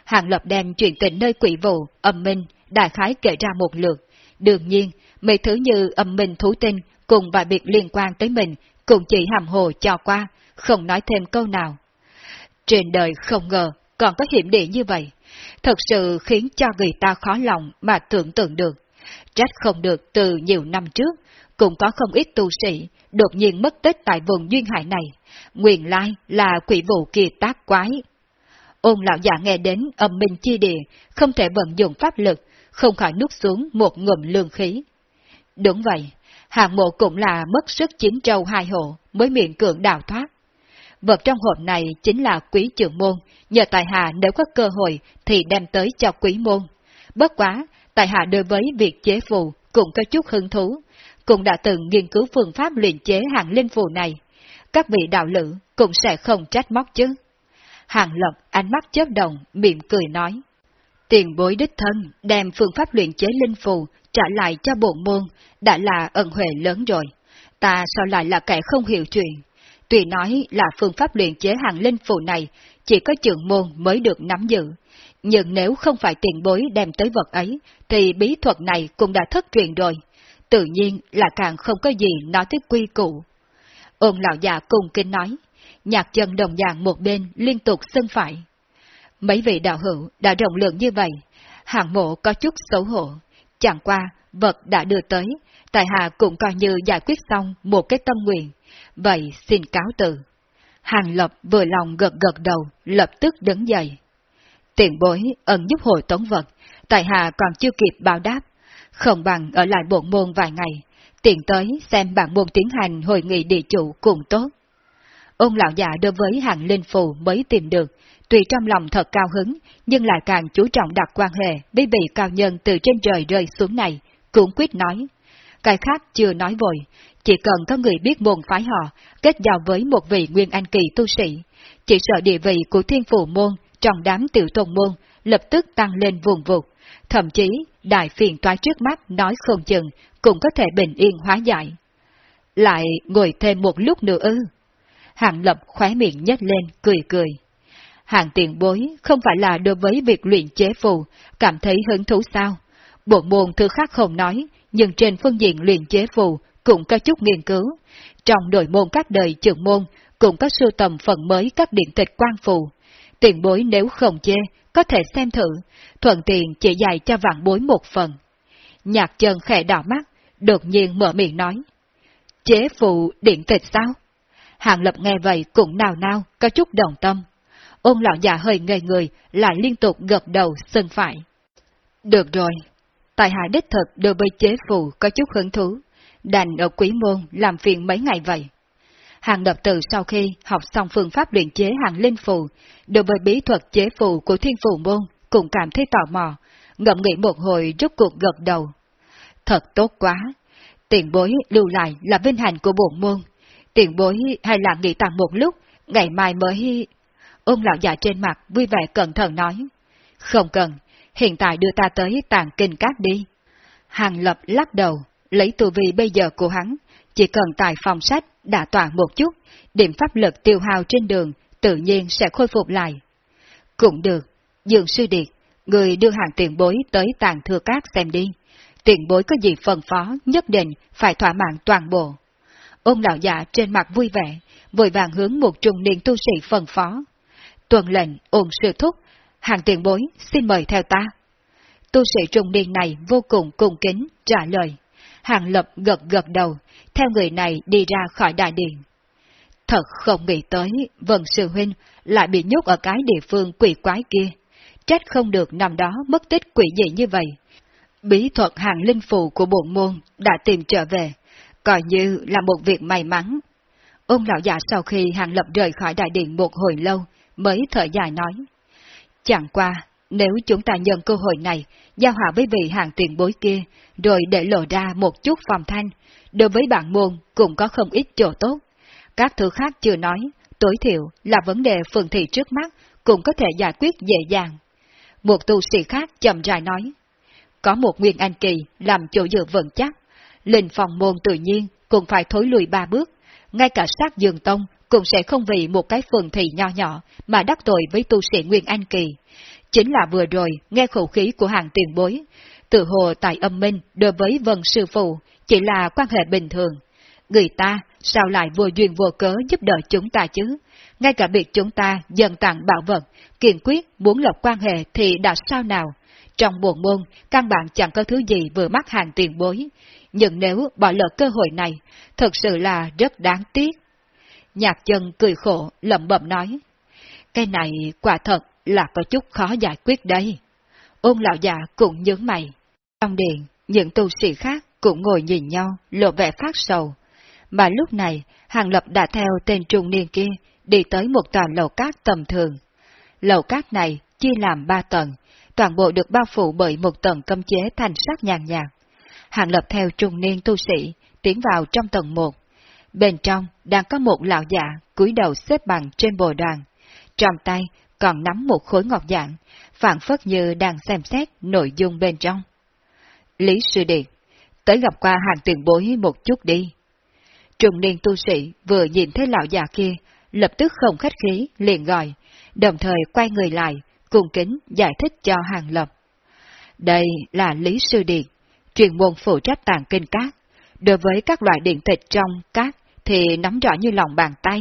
Hàng Lập đem chuyện tình nơi quỷ vụ, âm minh, đại khái kể ra một lượt. Đương nhiên, mấy thứ như âm minh thú tinh cùng vài việc liên quan tới mình cũng chỉ hàm hồ cho qua, không nói thêm câu nào. Trên đời không ngờ còn có hiểm địa như vậy, thật sự khiến cho người ta khó lòng mà tưởng tượng được. Trách không được từ nhiều năm trước, cũng có không ít tu sĩ đột nhiên mất tích tại vùng duyên hải này, nguyên lai là quỷ vụ kia tác quái. Ôn lão giả nghe đến âm minh chi địa, không thể vận dụng pháp lực, không khỏi nuốt xuống một ngụm lương khí. Đúng vậy, hạng mộ cũng là mất sức chiến trâu hai hộ mới miệng cưỡng đào thoát. Vật trong hộp này chính là quý trưởng môn, nhờ tài hạ nếu có cơ hội thì đem tới cho quý môn. Bất quá, tài hạ đối với việc chế phù cũng có chút hứng thú, cũng đã từng nghiên cứu phương pháp luyện chế hàng linh phù này. Các vị đạo lữ cũng sẽ không trách móc chứ. Hàng Lập ánh mắt chớp đồng, miệng cười nói. Tiền bối đích thân đem phương pháp luyện chế linh phù trả lại cho bộ môn đã là ẩn huệ lớn rồi. Ta sao lại là kẻ không hiểu chuyện? Tuy nói là phương pháp luyện chế hàng linh phù này chỉ có trưởng môn mới được nắm giữ, nhưng nếu không phải tiền bối đem tới vật ấy, thì bí thuật này cũng đã thất truyền rồi. Tự nhiên là càng không có gì nói tới quy củ. Ôn lão già cùng kinh nói, nhạc chân đồng dạng một bên liên tục xưng phải. Mấy vị đạo hữu đã rộng lượng như vậy, hàng mộ có chút xấu hổ. Chẳng qua, vật đã đưa tới, tại hạ cũng coi như giải quyết xong một cái tâm nguyện. Vậy xin cáo từ. Hàng Lập vừa lòng gật gật đầu, lập tức đứng dậy. Tiền bối ẩn giúp hồi tống vật, tại hạ còn chưa kịp báo đáp, không bằng ở lại bộ môn vài ngày, tiện tới xem bản môn tiến hành hội nghị địa chủ cùng tốt. Ông lão già đối với hàng linh phù mới tìm được, tuy trong lòng thật cao hứng, nhưng lại càng chú trọng đặt quan hệ với vị cao nhân từ trên trời rơi xuống này, cũng quyết nói. Cái khác chưa nói vội, chỉ cần có người biết môn phái họ, kết giao với một vị nguyên anh kỳ tu sĩ, chỉ sợ địa vị của thiên phủ môn trong đám tiểu tôn môn lập tức tăng lên vùng vụt, thậm chí đại phiền toái trước mắt nói không chừng cũng có thể bình yên hóa giải. Lại ngồi thêm một lúc nữa ư. hạng lập khóe miệng nhếch lên, cười cười. hạng tiền bối không phải là đối với việc luyện chế phù, cảm thấy hứng thú sao? Bộ môn thư khác không nói, nhưng trên phương diện luyện chế phù cũng có chút nghiên cứu. Trong đội môn các đời trưởng môn cũng có sưu tầm phần mới các điện tịch quan phù. Tiền bối nếu không chê, có thể xem thử, thuận tiện chỉ dạy cho vạn bối một phần. Nhạc chân khẽ đỏ mắt, đột nhiên mở miệng nói. Chế phù điện tịch sao? Hàng lập nghe vậy cũng nào nào, có chút đồng tâm. Ôn lão già hơi ngây người, lại liên tục gật đầu xưng phải. Được rồi, tại hạ đích thực đối với chế phù có chút hứng thú, đành ở quý môn làm phiền mấy ngày vậy. Hàng độc từ sau khi học xong phương pháp luyện chế hàng linh phù, đối với bí thuật chế phù của thiên phù môn cũng cảm thấy tò mò, ngậm nghĩ một hồi rút cuộc gật đầu. Thật tốt quá, tiền bối lưu lại là vinh hạnh của bổn môn, tiền bối hay là nghỉ tạm một lúc, ngày mai mới... Ôn lão già trên mặt vui vẻ cẩn thận nói. Không cần, hiện tại đưa ta tới tàng kinh cát đi. Hàng lập lắc đầu, lấy tu vi bây giờ của hắn, chỉ cần tài phòng sách đã tỏa một chút, điểm pháp lực tiêu hao trên đường tự nhiên sẽ khôi phục lại. Cũng được, Dương Sư Điệt, người đưa hàng tiền bối tới tàng thừa cát xem đi. Tiền bối có gì phân phó nhất định phải thỏa mãn toàn bộ. Ông lão già trên mặt vui vẻ, vội vàng hướng một trung niên tu sĩ phân phó. Tuần lệnh, ôn sư thúc, hàng tiền bối xin mời theo ta. Tu sĩ trung niên này vô cùng cung kính, trả lời. Hàng lập gật gật đầu, theo người này đi ra khỏi đại điện. Thật không nghĩ tới, Vân Sư Huynh lại bị nhốt ở cái địa phương quỷ quái kia. Trách không được nằm đó mất tích quỷ dị như vậy. Bí thuật hàng linh phù của bộ môn đã tìm trở về, coi như là một việc may mắn. Ông lão già sau khi hàng lập rời khỏi đại điện một hồi lâu, mới thở dài nói. Chẳng qua, nếu chúng ta nhân cơ hội này, giao hòa với vị hàng tiền bối kia, rồi để lộ ra một chút phòng thanh, đối với bạn môn cũng có không ít chỗ tốt. Các thứ khác chưa nói, tối thiểu là vấn đề phường thị trước mắt cũng có thể giải quyết dễ dàng. Một tu sĩ khác chậm rãi nói, có một nguyên anh kỳ làm chỗ dựa vững chắc, linh phòng môn tự nhiên cũng phải thối lùi ba bước, ngay cả sát dường tông cũng sẽ không vì một cái phường thị nho nhỏ mà đắc tội với tu sĩ nguyên anh kỳ. Chính là vừa rồi nghe khẩu khí của hàng tiền bối, tự hồ tại âm minh đối với vân sư phụ chỉ là quan hệ bình thường. Người ta sao lại vô duyên vô cớ giúp đỡ chúng ta chứ? Ngay cả việc chúng ta dần tặng bảo vật, kiên quyết muốn lập quan hệ thì đã sao nào? Trong buồn môn, căn bản chẳng có thứ gì vừa mắt hàng tiền bối. Nhưng nếu bỏ lỡ cơ hội này, thật sự là rất đáng tiếc. Nhạc chân cười khổ, lẩm bẩm nói. Cái này quả thật là có chút khó giải quyết đây. Ôn lão già cũng nhớ mày. Trong điện, những tu sĩ khác cũng ngồi nhìn nhau, lộ vẻ phát sầu. Mà lúc này, Hàng Lập đã theo tên trung niên kia, đi tới một tòa lầu cát tầm thường. Lầu cát này chia làm ba tầng, toàn bộ được bao phủ bởi một tầng cấm chế thành sắc nhàn nhạt. Hàng lập theo trung niên tu sĩ, tiến vào trong tầng một. Bên trong đang có một lão giả cúi đầu xếp bằng trên bồ đoàn. Trong tay còn nắm một khối ngọc dạng, phản phất như đang xem xét nội dung bên trong. Lý Sư Điệt, tới gặp qua hàng tiền bối một chút đi. Trung niên tu sĩ vừa nhìn thấy lão già kia, lập tức không khách khí, liền gọi, đồng thời quay người lại, cung kính giải thích cho hàng lập. Đây là Lý Sư Điệt, truyền môn phụ trách tàng kinh cát. Đối với các loại điện tịch trong cát thì nắm rõ như lòng bàn tay.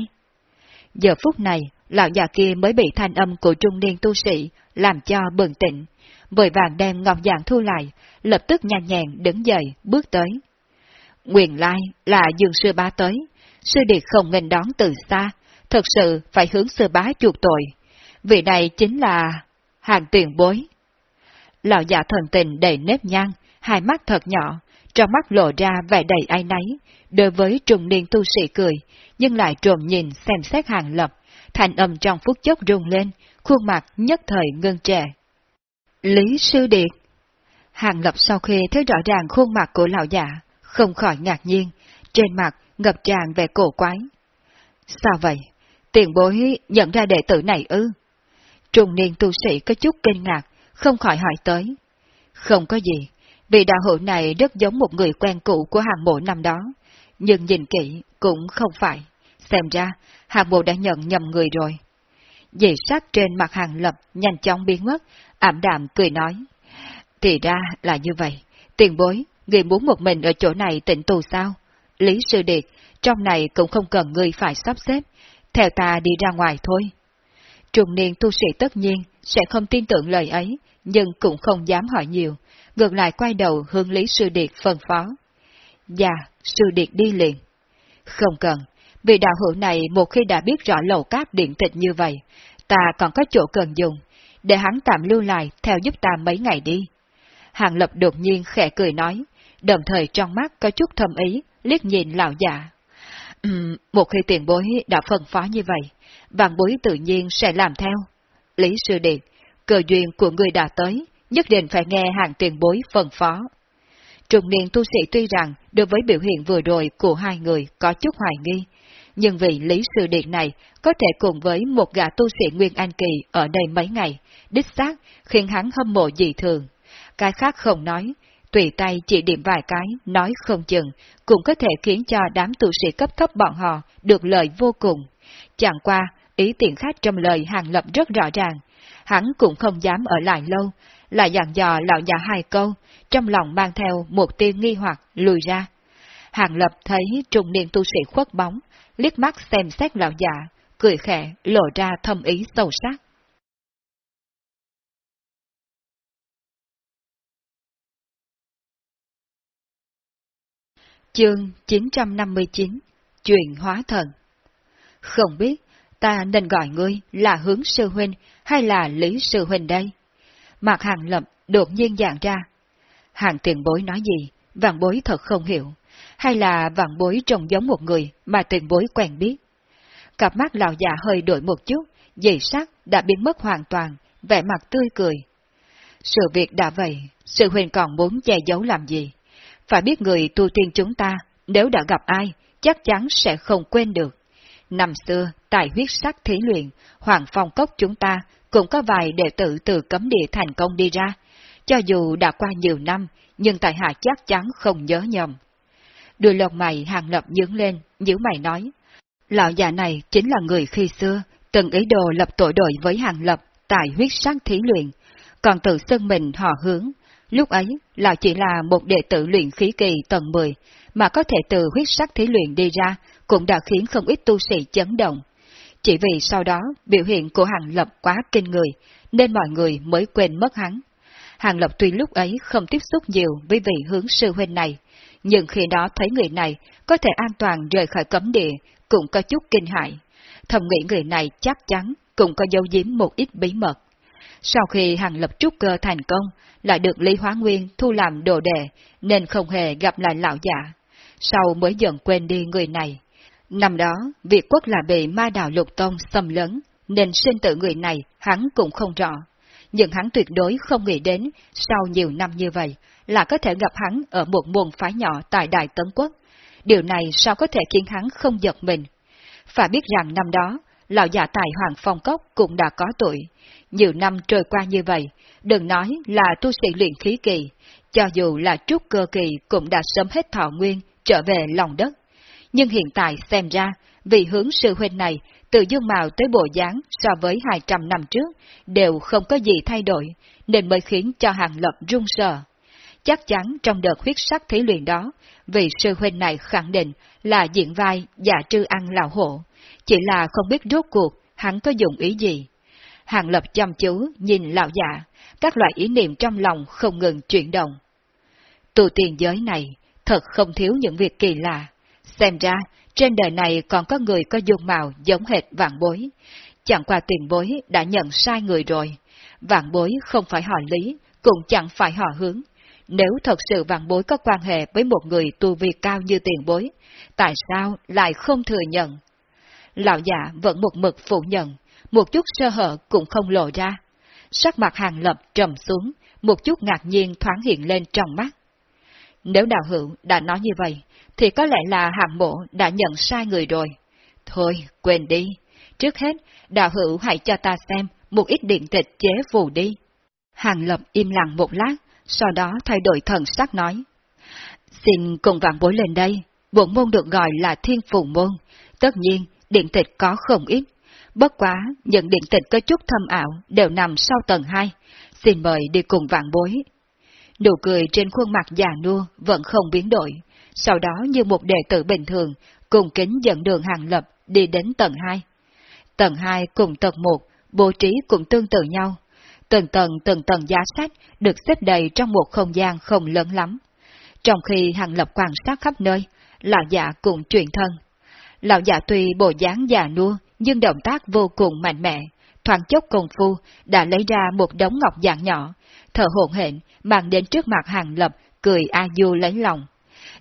Giờ phút này, lão già kia mới bị thanh âm của trung niên tu sĩ làm cho bừng tỉnh, vội vàng đem ngọc dạng thu lại, lập tức nhanh nhẹn đứng dậy, bước tới. Nguyên lai là dương sư bá tới, sư điệt không nghênh đón từ xa, thật sự phải hướng sư bá chuộc tội. Vị này chính là hàng tiền bối. Lão già thần tình đầy nếp nhăn, hai mắt thật nhỏ, trong mắt lộ ra vẻ đầy ai nấy, đối với trùng niên tu sĩ cười, nhưng lại trộm nhìn xem xét hàng lập, thành âm trong phút chốc rung lên, khuôn mặt nhất thời ngưng trẻ. Lý Sư Điệt Hàng lập sau khi thấy rõ ràng khuôn mặt của lão giả, không khỏi ngạc nhiên, trên mặt ngập tràn vẻ cổ quái. Sao vậy? Tiền bối nhận ra đệ tử này ư? Trùng niên tu sĩ có chút kinh ngạc, không khỏi hỏi tới. Không có gì, vì đạo hữu này rất giống một người quen cũ của hàng mộ năm đó, nhưng nhìn kỹ cũng không phải. Xem ra, hàng mộ đã nhận nhầm người rồi. Dị sắc trên mặt hàng lập nhanh chóng biến mất, ảm đạm cười nói. Thì ra là như vậy, tiền bối, người muốn một mình ở chỗ này tịnh tù sao? Lý Sư Điệt, trong này cũng không cần người phải sắp xếp, theo ta đi ra ngoài thôi. Trùng niên tu sĩ tất nhiên sẽ không tin tưởng lời ấy, nhưng cũng không dám hỏi nhiều, ngược lại quay đầu hướng Lý Sư Điệt phân phó. Dạ, Sư Điệt đi liền. Không cần, vì đạo hữu này một khi đã biết rõ lầu cáp điện tịch như vậy, ta còn có chỗ cần dùng, để hắn tạm lưu lại theo giúp ta mấy ngày đi. Hàng Lập đột nhiên khẽ cười nói, đồng thời trong mắt có chút thâm ý, liếc nhìn lão già. Um, một khi tiền bối đã phân phó như vậy, vạn bối tự nhiên sẽ làm theo. Lý Sư Điệt, cờ duyên của người đã tới, nhất định phải nghe hàng tiền bối phân phó. Trung niên tu sĩ tuy rằng đối với biểu hiện vừa rồi của hai người có chút hoài nghi, nhưng vì Lý Sư Điện này có thể cùng với một gã tu sĩ Nguyên An Kỳ ở đây mấy ngày, đích xác khiến hắn hâm mộ dị thường. Cái khác không nói, tùy tay chỉ điểm vài cái, nói không chừng, cũng có thể khiến cho đám tu sĩ cấp thấp bọn họ được lợi vô cùng. Chẳng qua, ý tiện khách trong lời hàng lập rất rõ ràng, hắn cũng không dám ở lại lâu, lại dặn dò lão già hai câu, trong lòng mang theo một tia nghi hoặc lùi ra. Hàng lập thấy trùng niên tu sĩ khuất bóng, liếc mắt xem xét lão già, cười khẽ, lộ ra thâm ý sâu sắc. Chương 959 Chuyện hóa thần Không biết ta nên gọi ngươi là hướng sư huynh hay là lý sư huynh đây? Mặt hàng lập đột nhiên dạng ra. Hàng tiền bối nói gì, vạn bối thật không hiểu, hay là vạn bối trông giống một người mà tiền bối quen biết. Cặp mắt lão già hơi đổi một chút, dày sắc đã biến mất hoàn toàn, vẻ mặt tươi cười. Sự việc đã vậy, sự huyền còn muốn che giấu làm gì? Phải biết người tu tiên chúng ta, nếu đã gặp ai, chắc chắn sẽ không quên được. Năm xưa, tại huyết sắc thí luyện, Hoàng Phong Cốc chúng ta cũng có vài đệ tử từ cấm địa thành công đi ra. Cho dù đã qua nhiều năm, nhưng tại hạ chắc chắn không nhớ nhầm. Đôi lông mày hàng lập nhướng lên, nhíu mày nói. Lão già này chính là người khi xưa, từng ý đồ lập tội đội với hàng lập tại huyết sắc thí luyện, còn tự xưng mình họ hướng. Lúc ấy, lão chỉ là một đệ tử luyện khí kỳ tầng 10, mà có thể từ huyết sắc thí luyện đi ra, cũng đã khiến không ít tu sĩ chấn động. Chỉ vì sau đó biểu hiện của Hàng Lập quá kinh người, nên mọi người mới quên mất hắn. Hàng Lập tuy lúc ấy không tiếp xúc nhiều với vị hướng sư huynh này, nhưng khi đó thấy người này có thể an toàn rời khỏi cấm địa, cũng có chút kinh hại. Thầm nghĩ người này chắc chắn cũng có dấu giếm một ít bí mật. Sau khi Hàng Lập trúc cơ thành công, lại được Lý Hóa Nguyên thu làm đồ đệ, nên không hề gặp lại lão giả. Sau mới dần quên đi người này. Năm đó, Việt quốc là bị ma đạo lục tông xâm lấn, nên sinh tử người này hắn cũng không rõ. nhưng hắn tuyệt đối không nghĩ đến sau nhiều năm như vậy là có thể gặp hắn ở một môn phái nhỏ tại Đại Tấn Quốc. Điều này sao có thể khiến hắn không giật mình? Phải biết rằng năm đó, lão già tài Hoàng Phong Cốc cũng đã có tuổi. Nhiều năm trôi qua như vậy, đừng nói là tu sĩ luyện khí kỳ, cho dù là trúc cơ kỳ cũng đã sớm hết thọ nguyên, trở về lòng đất. Nhưng hiện tại xem ra, vị hướng sư huynh này, từ dương mạo tới bộ dáng so với 200 năm trước, đều không có gì thay đổi, nên mới khiến cho hàng lập run sợ. Chắc chắn trong đợt huyết sắc thí luyện đó, vị sư huynh này khẳng định là diện vai giả trư ăn lão hộ, chỉ là không biết rốt cuộc hắn có dùng ý gì. Hàng lập chăm chú nhìn lão giả, các loại ý niệm trong lòng không ngừng chuyển động. tù tiền giới này thật không thiếu những việc kỳ lạ. Xem ra, trên đời này còn có người có dung mạo giống hệt vạn bối. Chẳng qua tiền bối đã nhận sai người rồi. Vạn bối không phải họ lý, cũng chẳng phải họ hướng. Nếu thật sự vạn bối có quan hệ với một người tu vi cao như tiền bối, tại sao lại không thừa nhận? Lão giả vẫn một mực phủ nhận, một chút sơ hở cũng không lộ ra. Sắc mặt hàng lập trầm xuống, một chút ngạc nhiên thoáng hiện lên trong mắt. Nếu đạo hữu đã nói như vậy, thì có lẽ là hạng mộ đã nhận sai người rồi. Thôi, quên đi. Trước hết, đạo hữu hãy cho ta xem một ít điện tịch chế phù đi. Hàng lập im lặng một lát, sau đó thay đổi thần sắc nói. Xin cùng vạn bối lên đây, bộ môn được gọi là thiên phù môn. Tất nhiên, điện tịch có không ít. Bất quá, những điện tịch có chút thâm ảo đều nằm sau tầng 2. Xin mời đi cùng vạn bối. Nụ cười trên khuôn mặt già nua vẫn không biến đổi. Sau đó như một đệ tử bình thường, cùng kính dẫn đường hàng lập đi đến tầng 2. Tầng 2 cùng tầng 1, bố trí cũng tương tự nhau. Từng tầng từng tầng giá sách được xếp đầy trong một không gian không lớn lắm. Trong khi hàng lập quan sát khắp nơi, lão giả cũng truyền thân. Lão giả tuy bộ dáng già nua, nhưng động tác vô cùng mạnh mẽ, thoáng chốc công phu đã lấy ra một đống ngọc dạng nhỏ, thở hổn hển mang đến trước mặt hàng lập, cười a du lấy lòng.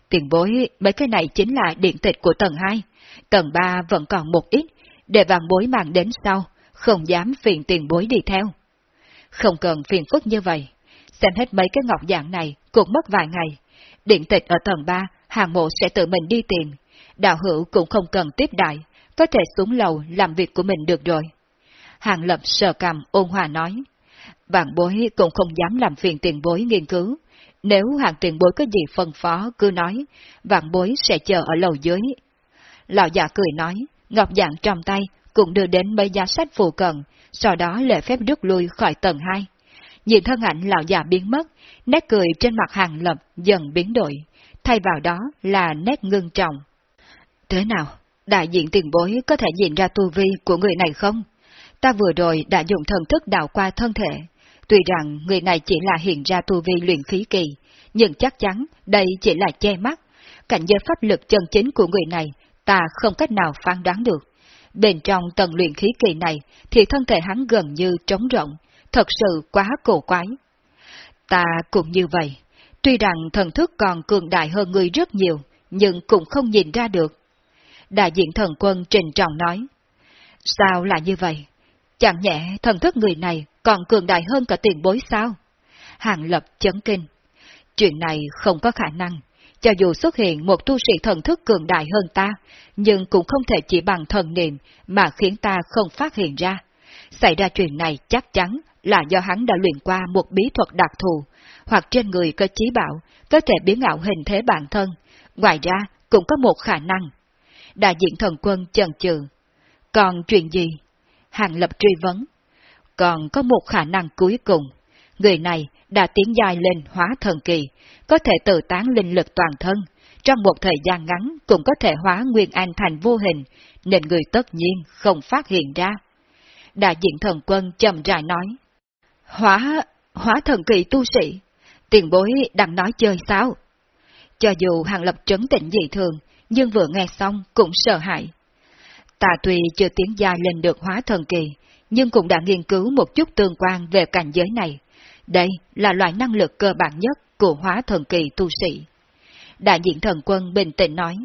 Tiền bối, mấy cái này chính là điện tịch của tầng 2, tầng 3 vẫn còn một ít, để vàng bối mang đến sau, không dám phiền tiền bối đi theo. Không cần phiền phức như vậy, xem hết mấy cái ngọc dạng này cũng mất vài ngày. Điện tịch ở tầng 3, hàng mộ sẽ tự mình đi tìm, đạo hữu cũng không cần tiếp đại, có thể xuống lầu làm việc của mình được rồi. Hàng lập sờ cằm ôn hòa nói, vạn bối cũng không dám làm phiền tiền bối nghiên cứu. Nếu hàng tiền bối có gì phân phó cứ nói, vạn bối sẽ chờ ở lầu dưới. Lão già cười nói, ngọc dạng trong tay cũng đưa đến mấy giá sách phù cận, sau đó lệ phép rút lui khỏi tầng 2. Nhìn thân ảnh lão già biến mất, nét cười trên mặt hàng lập dần biến đổi, thay vào đó là nét ngưng trọng. Thế nào, đại diện tiền bối có thể nhìn ra tu vi của người này không? Ta vừa rồi đã dùng thần thức đào qua thân thể. Tuy rằng người này chỉ là hiện ra tu vi luyện khí kỳ, nhưng chắc chắn đây chỉ là che mắt. Cảnh giới pháp lực chân chính của người này, ta không cách nào phán đoán được. Bên trong tầng luyện khí kỳ này thì thân thể hắn gần như trống rộng, thật sự quá cổ quái. Ta cũng như vậy, tuy rằng thần thức còn cường đại hơn người rất nhiều, nhưng cũng không nhìn ra được. Đại diện thần quân trình trọng nói, Sao lại như vậy? Chẳng nhẽ thần thức người này còn cường đại hơn cả tiền bối sao? Hàng lập chấn kinh. Chuyện này không có khả năng. Cho dù xuất hiện một tu sĩ thần thức cường đại hơn ta, nhưng cũng không thể chỉ bằng thần niệm mà khiến ta không phát hiện ra. Xảy ra chuyện này chắc chắn là do hắn đã luyện qua một bí thuật đặc thù, hoặc trên người có trí bảo, có thể biến ảo hình thế bản thân. Ngoài ra, cũng có một khả năng. Đại diện thần quân chần chừ. Còn chuyện gì? Hàng lập truy vấn. Còn có một khả năng cuối cùng. Người này đã tiến dài lên hóa thần kỳ, có thể tự tán linh lực toàn thân, trong một thời gian ngắn cũng có thể hóa Nguyên Anh thành vô hình, nên người tất nhiên không phát hiện ra. Đại diện thần quân chậm rãi nói, Hóa, hóa thần kỳ tu sĩ, tiền bối đang nói chơi sao? Cho dù hàng lập trấn tĩnh dị thường, nhưng vừa nghe xong cũng sợ hãi. tà tùy chưa tiến dài lên được hóa thần kỳ, nhưng cũng đã nghiên cứu một chút tương quan về cảnh giới này. Đây là loại năng lực cơ bản nhất của hóa thần kỳ tu sĩ. Đại diện thần quân bình tĩnh nói,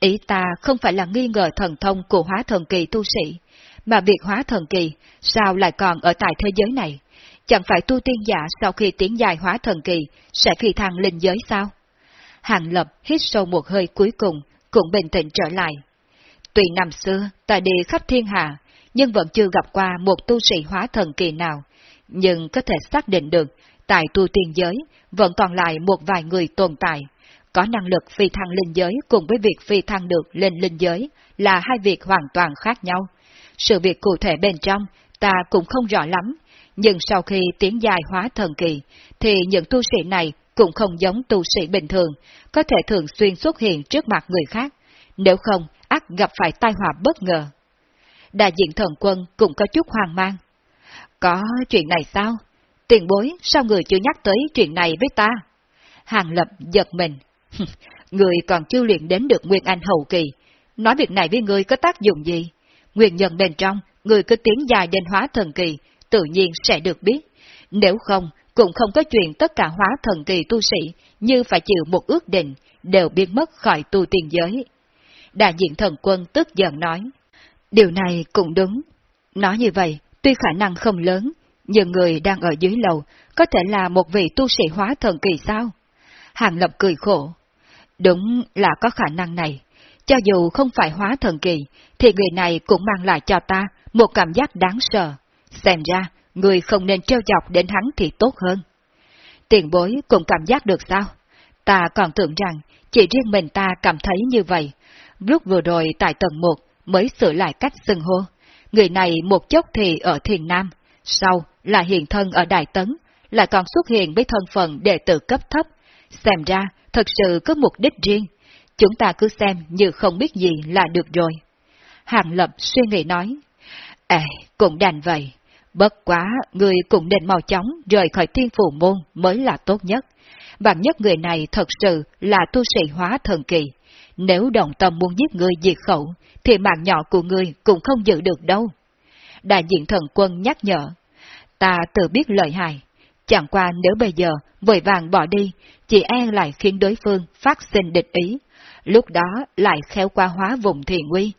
ý ta không phải là nghi ngờ thần thông của hóa thần kỳ tu sĩ, mà việc hóa thần kỳ sao lại còn ở tại thế giới này, chẳng phải tu tiên giả sau khi tiến dài hóa thần kỳ sẽ phi thăng linh giới sao? Hàng Lập hít sâu một hơi cuối cùng, cũng bình tĩnh trở lại. tùy năm xưa ta đi khắp thiên hạ, nhưng vẫn chưa gặp qua một tu sĩ hóa thần kỳ nào, nhưng có thể xác định được, tại tu tiên giới vẫn còn lại một vài người tồn tại, có năng lực phi thăng linh giới cùng với việc phi thăng được lên linh giới là hai việc hoàn toàn khác nhau. Sự việc cụ thể bên trong ta cũng không rõ lắm, nhưng sau khi tiến dài hóa thần kỳ, thì những tu sĩ này cũng không giống tu sĩ bình thường, có thể thường xuyên xuất hiện trước mặt người khác, nếu không ắt gặp phải tai họa bất ngờ. Đại diện thần quân cũng có chút hoang mang. Có chuyện này sao? Tiền bối, sao người chưa nhắc tới chuyện này với ta? Hàng lập giật mình. người còn chưa luyện đến được Nguyên Anh hậu kỳ. Nói việc này với người có tác dụng gì? Nguyên nhân bên trong, người cứ tiến dài đến hóa thần kỳ, tự nhiên sẽ được biết. Nếu không, cũng không có chuyện tất cả hóa thần kỳ tu sĩ như phải chịu một ước định, đều biến mất khỏi tu tiên giới. Đại diện thần quân tức giận nói. Điều này cũng đúng. Nói như vậy, tuy khả năng không lớn, nhưng người đang ở dưới lầu có thể là một vị tu sĩ hóa thần kỳ sao? Hàng Lập cười khổ. Đúng là có khả năng này. Cho dù không phải hóa thần kỳ, thì người này cũng mang lại cho ta một cảm giác đáng sợ. Xem ra, người không nên trêu chọc đến hắn thì tốt hơn. Tiền bối cũng cảm giác được sao? Ta còn tưởng rằng chỉ riêng mình ta cảm thấy như vậy. Lúc vừa rồi tại tầng 1 mới sửa lại cách xưng hô. Người này một chốc thì ở thiền nam, sau là hiện thân ở Đại Tấn, lại còn xuất hiện với thân phận đệ tử cấp thấp. Xem ra, thật sự có mục đích riêng. Chúng ta cứ xem như không biết gì là được rồi. Hàng Lập suy nghĩ nói, Ê, cũng đành vậy. Bất quá, người cũng nên mau chóng rời khỏi thiên phủ môn mới là tốt nhất. Bạn nhất người này thật sự là tu sĩ hóa thần kỳ. Nếu đồng tâm muốn giết người diệt khẩu, thì mạng nhỏ của người cũng không giữ được đâu. Đại diện thần quân nhắc nhở. Ta tự biết lợi hại. Chẳng qua nếu bây giờ vội vàng bỏ đi, chỉ e lại khiến đối phương phát sinh địch ý. Lúc đó lại khéo qua hóa vùng thiền nguy.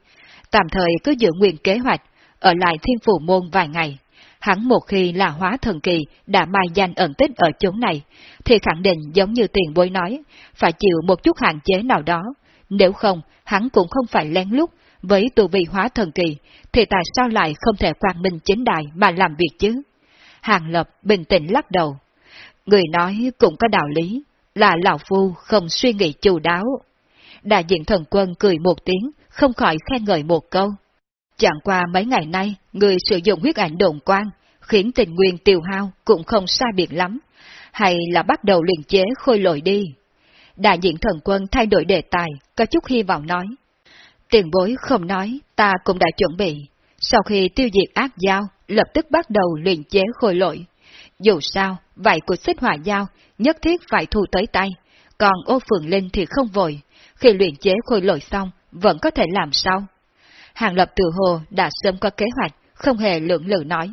Tạm thời cứ giữ nguyên kế hoạch, ở lại thiên phủ môn vài ngày. Hắn một khi là hóa thần kỳ đã mai danh ẩn tích ở chỗ này, thì khẳng định giống như tiền bối nói, phải chịu một chút hạn chế nào đó. Nếu không, hắn cũng không phải lén lút, với tu vị hóa thần kỳ, thì tại sao lại không thể quang minh chính đại mà làm việc chứ? Hàng Lập bình tĩnh lắc đầu. Người nói cũng có đạo lý, là Lão Phu không suy nghĩ chu đáo. Đại diện thần quân cười một tiếng, không khỏi khen ngợi một câu. Chẳng qua mấy ngày nay, người sử dụng huyết ảnh đồn quang, khiến tình nguyên tiêu hao cũng không sai biệt lắm. Hay là bắt đầu luyện chế khôi lội đi? Đại diện thần quân thay đổi đề tài, có chút hy vọng nói. Tiền bối không nói, ta cũng đã chuẩn bị. Sau khi tiêu diệt ác giao, lập tức bắt đầu luyện chế khôi lỗi Dù sao, vậy của xích hỏa giao nhất thiết phải thu tới tay, còn ô phượng linh thì không vội. Khi luyện chế khôi lỗi xong, vẫn có thể làm sao? Hàng Lập tự hồ đã sớm có kế hoạch, không hề lưỡng lự nói.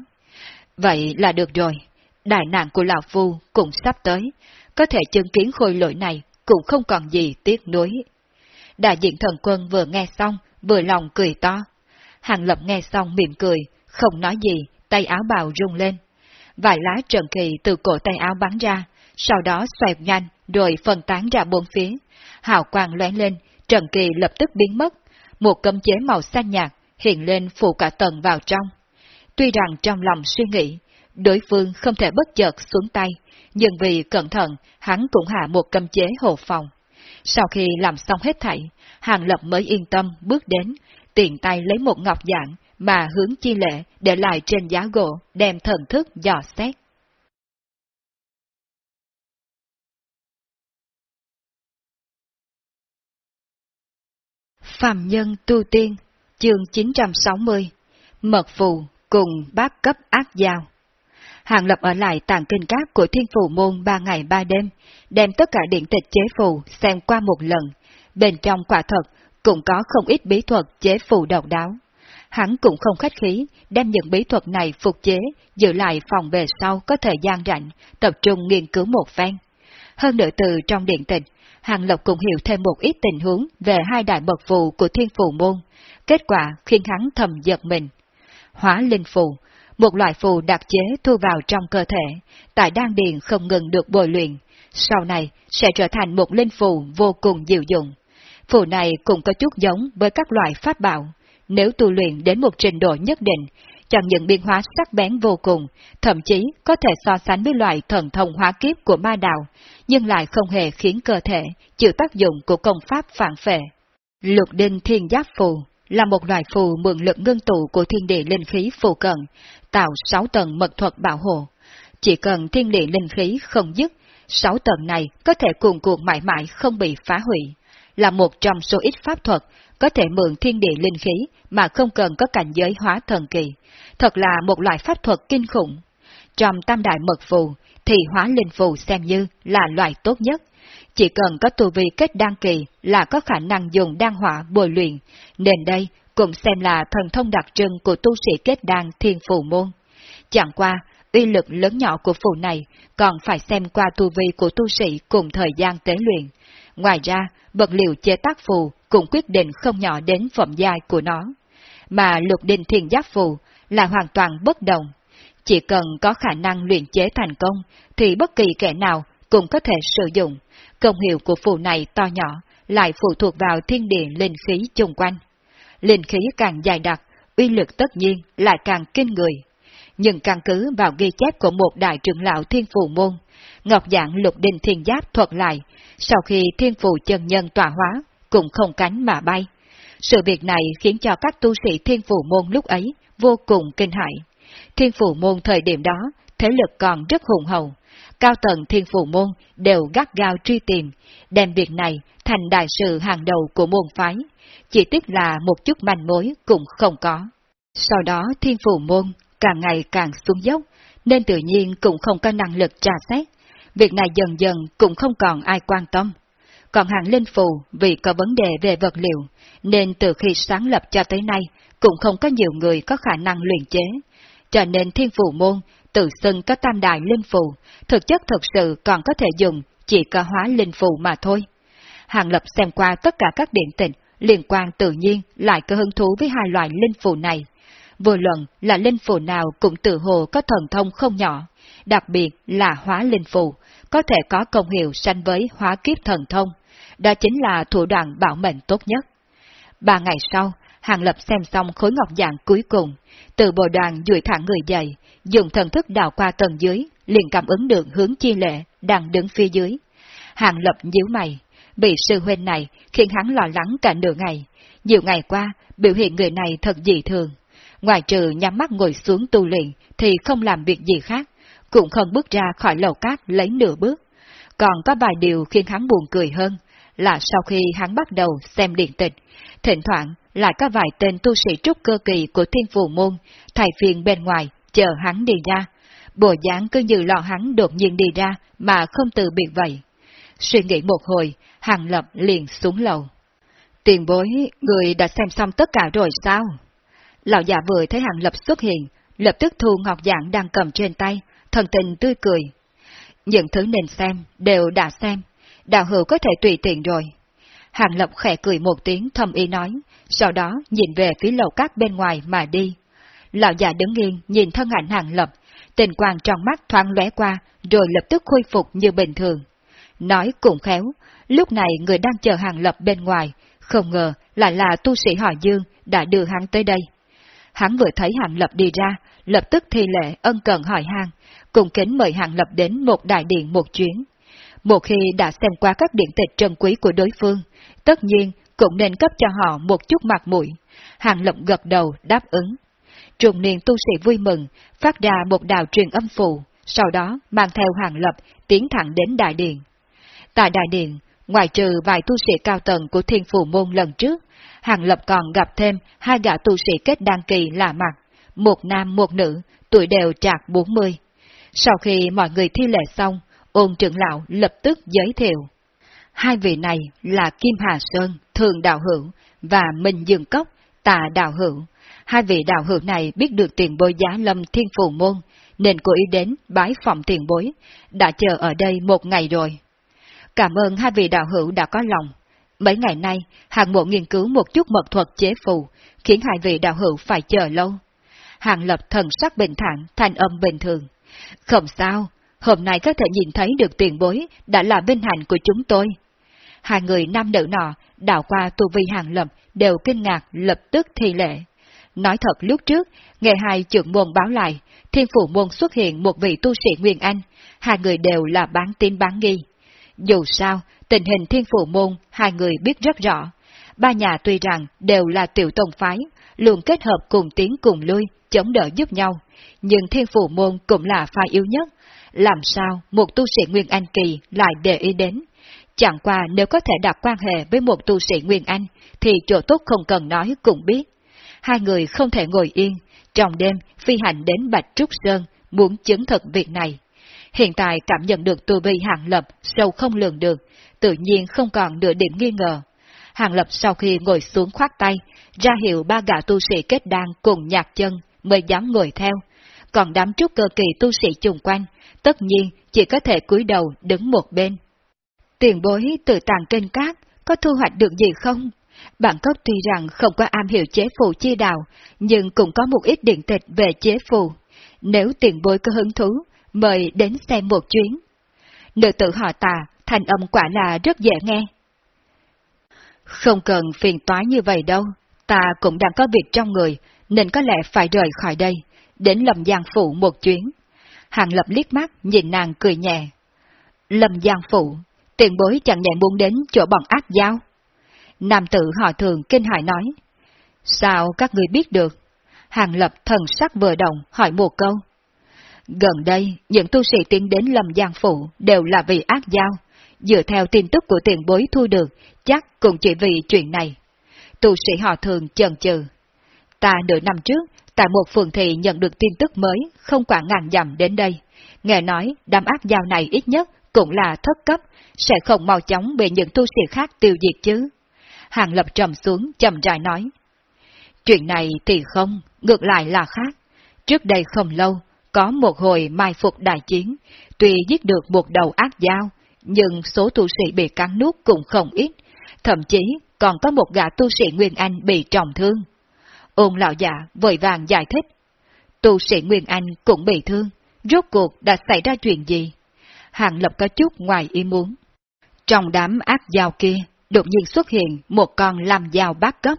Vậy là được rồi, đại nạn của Lão Phu cũng sắp tới, có thể chứng kiến khôi lỗi này cũng không còn gì tiếc nuối. Đại diện thần quân vừa nghe xong, vừa lòng cười to. Hàng Lập nghe xong mỉm cười, không nói gì, tay áo bào rung lên. Vài lá trần kỳ từ cổ tay áo bắn ra, sau đó xoẹt nhanh, rồi phân tán ra bốn phía. Hào quang lóe lên, trần kỳ lập tức biến mất, một cấm chế màu xanh nhạt hiện lên phủ cả tầng vào trong. Tuy rằng trong lòng suy nghĩ, đối phương không thể bất chợt xuống tay, nhưng vì cẩn thận, hắn cũng hạ một cấm chế hộ phòng. Sau khi làm xong hết thảy, Hàng Lập mới yên tâm bước đến, tiện tay lấy một ngọc dạng mà hướng chi lệ để lại trên giá gỗ, đem thần thức dò xét. Phạm Nhân Tu Tiên, chương 960, Mật Phù cùng bác cấp ác giao. Hàng Lập ở lại tàng kinh các của Thiên Phù Môn ba ngày ba đêm, đem tất cả điện tịch chế phù xem qua một lần. Bên trong quả thật cũng có không ít bí thuật chế phù độc đáo. Hắn cũng không khách khí, đem những bí thuật này phục chế, giữ lại phòng về sau có thời gian rảnh, tập trung nghiên cứu một phen. Hơn nữa từ trong điện tịch, Hàng Lộc cũng hiểu thêm một ít tình huống về hai đại bậc phù của thiên phù môn, kết quả khiến hắn thầm giật mình. Hóa linh phù, một loại phù đặc chế thu vào trong cơ thể, tại đan điền không ngừng được bồi luyện, sau này sẽ trở thành một linh phù vô cùng diệu dụng. Phù này cũng có chút giống với các loại pháp bảo, nếu tu luyện đến một trình độ nhất định, chẳng những biến hóa sắc bén vô cùng, thậm chí có thể so sánh với loại thần thông hóa kiếp của ma đạo, nhưng lại không hề khiến cơ thể chịu tác dụng của công pháp phản phệ. Lục đinh thiên giáp phù là một loại phù mượn lực ngưng tụ của thiên địa linh khí phù cận, tạo sáu tầng mật thuật bảo hộ. Chỉ cần thiên địa linh khí không dứt, sáu tầng này có thể cuồn cuộn mãi mãi không bị phá hủy, là một trong số ít pháp thuật có thể mượn thiên địa linh khí mà không cần có cảnh giới hóa thần kỳ. Thật là một loại pháp thuật kinh khủng. Trong tam đại mật phù, thì hóa linh phù xem như là loại tốt nhất. Chỉ cần có tu vi kết đan kỳ là có khả năng dùng đan hỏa bồi luyện, nên đây cũng xem là thần thông đặc trưng của tu sĩ kết đan thiên phù môn. Chẳng qua, uy lực lớn nhỏ của phù này còn phải xem qua tu vi của tu sĩ cùng thời gian tế luyện. Ngoài ra, vật liệu chế tác phù cũng quyết định không nhỏ đến phẩm giai của nó. Mà lục đình thiền giáp phù là hoàn toàn bất động. Chỉ cần có khả năng luyện chế thành công, thì bất kỳ kẻ nào cũng có thể sử dụng. Công hiệu của phù này to nhỏ, lại phụ thuộc vào thiên địa linh khí chung quanh. Linh khí càng dài đặc, uy lực tất nhiên lại càng kinh người. Nhưng căn cứ vào ghi chép của một đại trưởng lão thiên phù môn, Ngọc Dạng lục đình thiên giáp thuật lại, sau khi thiên phù chân nhân tỏa hóa, cũng không cánh mà bay. Sự việc này khiến cho các tu sĩ thiên phù môn lúc ấy vô cùng kinh hãi. Thiên phù môn thời điểm đó, thế lực còn rất hùng hậu. Cao tầng thiên phù môn đều gắt gao truy tìm, đem việc này thành đại sự hàng đầu của môn phái. Chỉ tiếc là một chút manh mối cũng không có. Sau đó thiên phù môn càng ngày càng xuống dốc, nên tự nhiên cũng không có năng lực tra xét. Việc này dần dần cũng không còn ai quan tâm. Còn hàng linh phù vì có vấn đề về vật liệu, nên từ khi sáng lập cho tới nay cũng không có nhiều người có khả năng luyện chế. Cho nên thiên phù môn tự xưng có tam đại linh phù, thực chất thực sự còn có thể dùng chỉ có hóa linh phù mà thôi. Hàng lập xem qua tất cả các điện tịch liên quan tự nhiên lại có hứng thú với hai loại linh phù này. Vô luận là linh phù nào cũng tự hồ có thần thông không nhỏ, đặc biệt là hóa linh phù, có thể có công hiệu sanh với hóa kiếp thần thông. Đó chính là thủ đoạn bảo mệnh tốt nhất. Ba ngày sau, Hàng Lập xem xong khối ngọc dạng cuối cùng, từ bộ đoàn duỗi thẳng người dậy, dùng thần thức đào qua tầng dưới, liền cảm ứng được hướng chi lệ đang đứng phía dưới. Hàng Lập nhíu mày, bị sư huynh này khiến hắn lo lắng cả nửa ngày. Nhiều ngày qua, biểu hiện người này thật dị thường. Ngoài trừ nhắm mắt ngồi xuống tu luyện thì không làm việc gì khác, cũng không bước ra khỏi lầu cát lấy nửa bước. Còn có vài điều khiến hắn buồn cười hơn, là sau khi hắn bắt đầu xem điện tịch, thỉnh thoảng lại có vài tên tu sĩ trúc cơ kỳ của thiên phù môn, thầy phiền bên ngoài, chờ hắn đi ra. Bộ dáng cứ như lo hắn đột nhiên đi ra mà không từ biệt vậy. Suy nghĩ một hồi, Hàng Lập liền xuống lầu. Tiền bối, người đã xem xong tất cả rồi sao? Lão già vừa thấy Hàng Lập xuất hiện, lập tức thu ngọc dạng đang cầm trên tay, thần tình tươi cười. Những thứ nên xem, đều đã xem, đạo hữu có thể tùy tiện rồi. Hàng Lập khẽ cười một tiếng thầm ý nói, sau đó nhìn về phía lầu cát bên ngoài mà đi. Lão già đứng yên nhìn thân ảnh Hàng Lập, tình quang trong mắt thoáng lóe qua, rồi lập tức khôi phục như bình thường. Nói cũng khéo, lúc này người đang chờ Hàng Lập bên ngoài, không ngờ lại là tu sĩ họ Dương đã đưa hắn tới đây. Hắn vừa thấy Hàng Lập đi ra, lập tức thi lệ ân cần hỏi han, cùng kính mời Hàng Lập đến một đại điện một chuyến. Một khi đã xem qua các điện tịch trân quý của đối phương, tất nhiên cũng nên cấp cho họ một chút mặt mũi. Hàng lộng gật đầu đáp ứng. Trùng niên tu sĩ vui mừng, phát ra một đạo truyền âm phù, sau đó mang theo Hàng Lập tiến thẳng đến đại điện. Tại đại điện, ngoài trừ vài tu sĩ cao tầng của thiên phù môn lần trước, Hàng Lập còn gặp thêm hai gã tu sĩ kết đăng kỳ lạ mặt, một nam một nữ, tuổi đều trạc 40. Sau khi mọi người thi lệ xong, ôn trưởng lão lập tức giới thiệu. Hai vị này là Kim Hà Sơn, Thường Đạo Hữu, và Minh Dương Cốc, Tà Đạo Hữu. Hai vị đạo hữu này biết được tiền bối giá lâm thiên phù môn, nên cố ý đến bái phòng tiền bối, đã chờ ở đây một ngày rồi. Cảm ơn hai vị đạo hữu đã có lòng. Mấy ngày nay, hàng mộ nghiên cứu một chút mật thuật chế phù, khiến hai vị đạo hữu phải chờ lâu. Hàng Lập thần sắc bình thản, thanh âm bình thường. Không sao, hôm nay có thể nhìn thấy được tiền bối đã là bên hạnh của chúng tôi. Hai người nam nữ nọ, đảo qua tu vi Hàng Lập, đều kinh ngạc lập tức thi lệ. Nói thật lúc trước, nghe hai trưởng môn báo lại, thiên phủ môn xuất hiện một vị tu sĩ Nguyên Anh, hai người đều là bán tin bán nghi. Dù sao, tình hình thiên phủ môn hai người biết rất rõ. Ba nhà tuy rằng đều là tiểu tông phái, luôn kết hợp cùng tiến cùng lui, chống đỡ giúp nhau, nhưng thiên phủ môn cũng là phái yếu nhất. Làm sao một tu sĩ Nguyên Anh kỳ lại để ý đến? Chẳng qua nếu có thể đặt quan hệ với một tu sĩ Nguyên Anh, thì chỗ tốt không cần nói cũng biết. Hai người không thể ngồi yên, trong đêm phi hành đến Bạch Trúc Sơn, muốn chứng thực việc này. Hiện tại cảm nhận được tu vi hạng lập sâu không lường được, tự nhiên không còn nửa điểm nghi ngờ. Hàng lập sau khi ngồi xuống khoát tay, ra hiệu ba gã tu sĩ kết đan cùng nhạc chân mới dám ngồi theo. Còn đám trúc cơ kỳ tu sĩ chung quanh, tất nhiên chỉ có thể cúi đầu đứng một bên. Tiền bối từ tàng kênh cát, có thu hoạch được gì không? Bản cốc tuy rằng không có am hiểu chế phù chi đạo, nhưng cũng có một ít điện tịch về chế phù. Nếu tiền bối có hứng thú, mời đến xem một chuyến. Nữ tử họ tà, thành âm quả là rất dễ nghe. Không cần phiền toái như vậy đâu, ta cũng đang có việc trong người, nên có lẽ phải rời khỏi đây, đến lầm Giang Phụ một chuyến. Hàng lập liếc mắt nhìn nàng cười nhẹ. Lâm Giang Phụ, tiền bối chẳng nhẹ muốn đến chỗ bọn ác giao. Nam tử họ thường kinh hại nói. Sao các người biết được? Hàng lập thần sắc vừa động hỏi một câu. Gần đây, những tu sĩ tiến đến Lâm Giang Phụ đều là vì ác giao. Dựa theo tin tức của tiền bối thu được, chắc cũng chỉ vì chuyện này. Tu sĩ họ thường chần chừ. Ta nửa năm trước, tại một phường thị nhận được tin tức mới, không quản ngàn dặm đến đây. Nghe nói, đám ác giao này ít nhất cũng là thất cấp, sẽ không mau chóng bị những tu sĩ khác tiêu diệt chứ. Hàng lập trầm xuống, chậm rãi nói. Chuyện này thì không, ngược lại là khác. Trước đây không lâu, có một hồi mai phục đại chiến, tuy giết được một đầu ác giao, nhưng số tu sĩ bị cắn nuốt cũng không ít, thậm chí còn có một gã tu sĩ Nguyên Anh bị trọng thương. Ôn lão giả vội vàng giải thích, tu sĩ Nguyên Anh cũng bị thương, rốt cuộc đã xảy ra chuyện gì? Hàng Lập có chút ngoài ý muốn. Trong đám ác dao kia, đột nhiên xuất hiện một con làm dao bát cấp.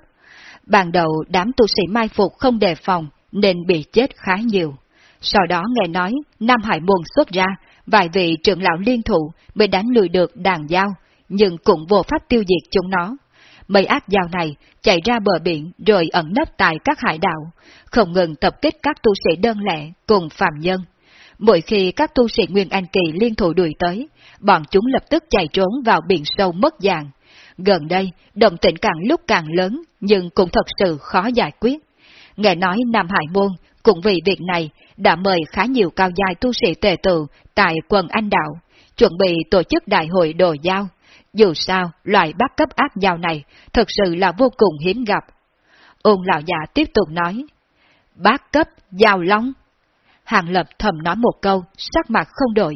Ban đầu đám tu sĩ mai phục không đề phòng nên bị chết khá nhiều. Sau đó nghe nói Nam Hải Môn xuất ra, vài vị trưởng lão liên thủ mới đánh lùi được đàn dao, nhưng cũng vô pháp tiêu diệt chúng nó. Mấy ác dao này chạy ra bờ biển rồi ẩn nấp tại các hải đảo, không ngừng tập kích các tu sĩ đơn lẻ cùng phạm nhân. Mỗi khi các tu sĩ Nguyên Anh Kỳ liên thủ đuổi tới, bọn chúng lập tức chạy trốn vào biển sâu mất dạng. Gần đây, động tĩnh càng lúc càng lớn, nhưng cũng thật sự khó giải quyết. Nghe nói Nam Hải Môn cũng vì việc này đã mời khá nhiều cao giai tu sĩ tề tự tại quần Anh Đạo, chuẩn bị tổ chức đại hội đồ giao. Dù sao, loại bắt cấp ác giao này thật sự là vô cùng hiếm gặp. Ôn lão già tiếp tục nói, bác cấp giao long. Hàng Lập thầm nói một câu, sắc mặt không đổi,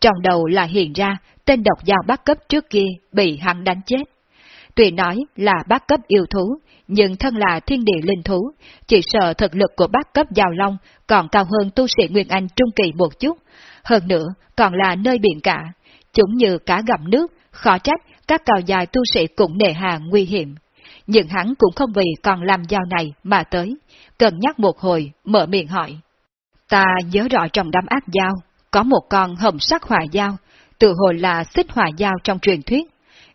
trong đầu là hiện ra tên độc giao bác cấp trước kia bị hắn đánh chết. Tuy nói là bác cấp yêu thú, nhưng thân là thiên địa linh thú, chỉ sợ thực lực của bác cấp giao long còn cao hơn tu sĩ Nguyên Anh trung kỳ một chút, hơn nữa còn là nơi biển cả, chúng như cá gặm nước, khó trách các cào dài tu sĩ cũng nề hà nguy hiểm. Nhưng hắn cũng không vì còn làm giao này mà tới, cần nhắc một hồi, mở miệng hỏi. Ta nhớ rõ trong đám ác giao, có một con hồng sắc hỏa giao, tự hồi là xích hỏa giao trong truyền thuyết.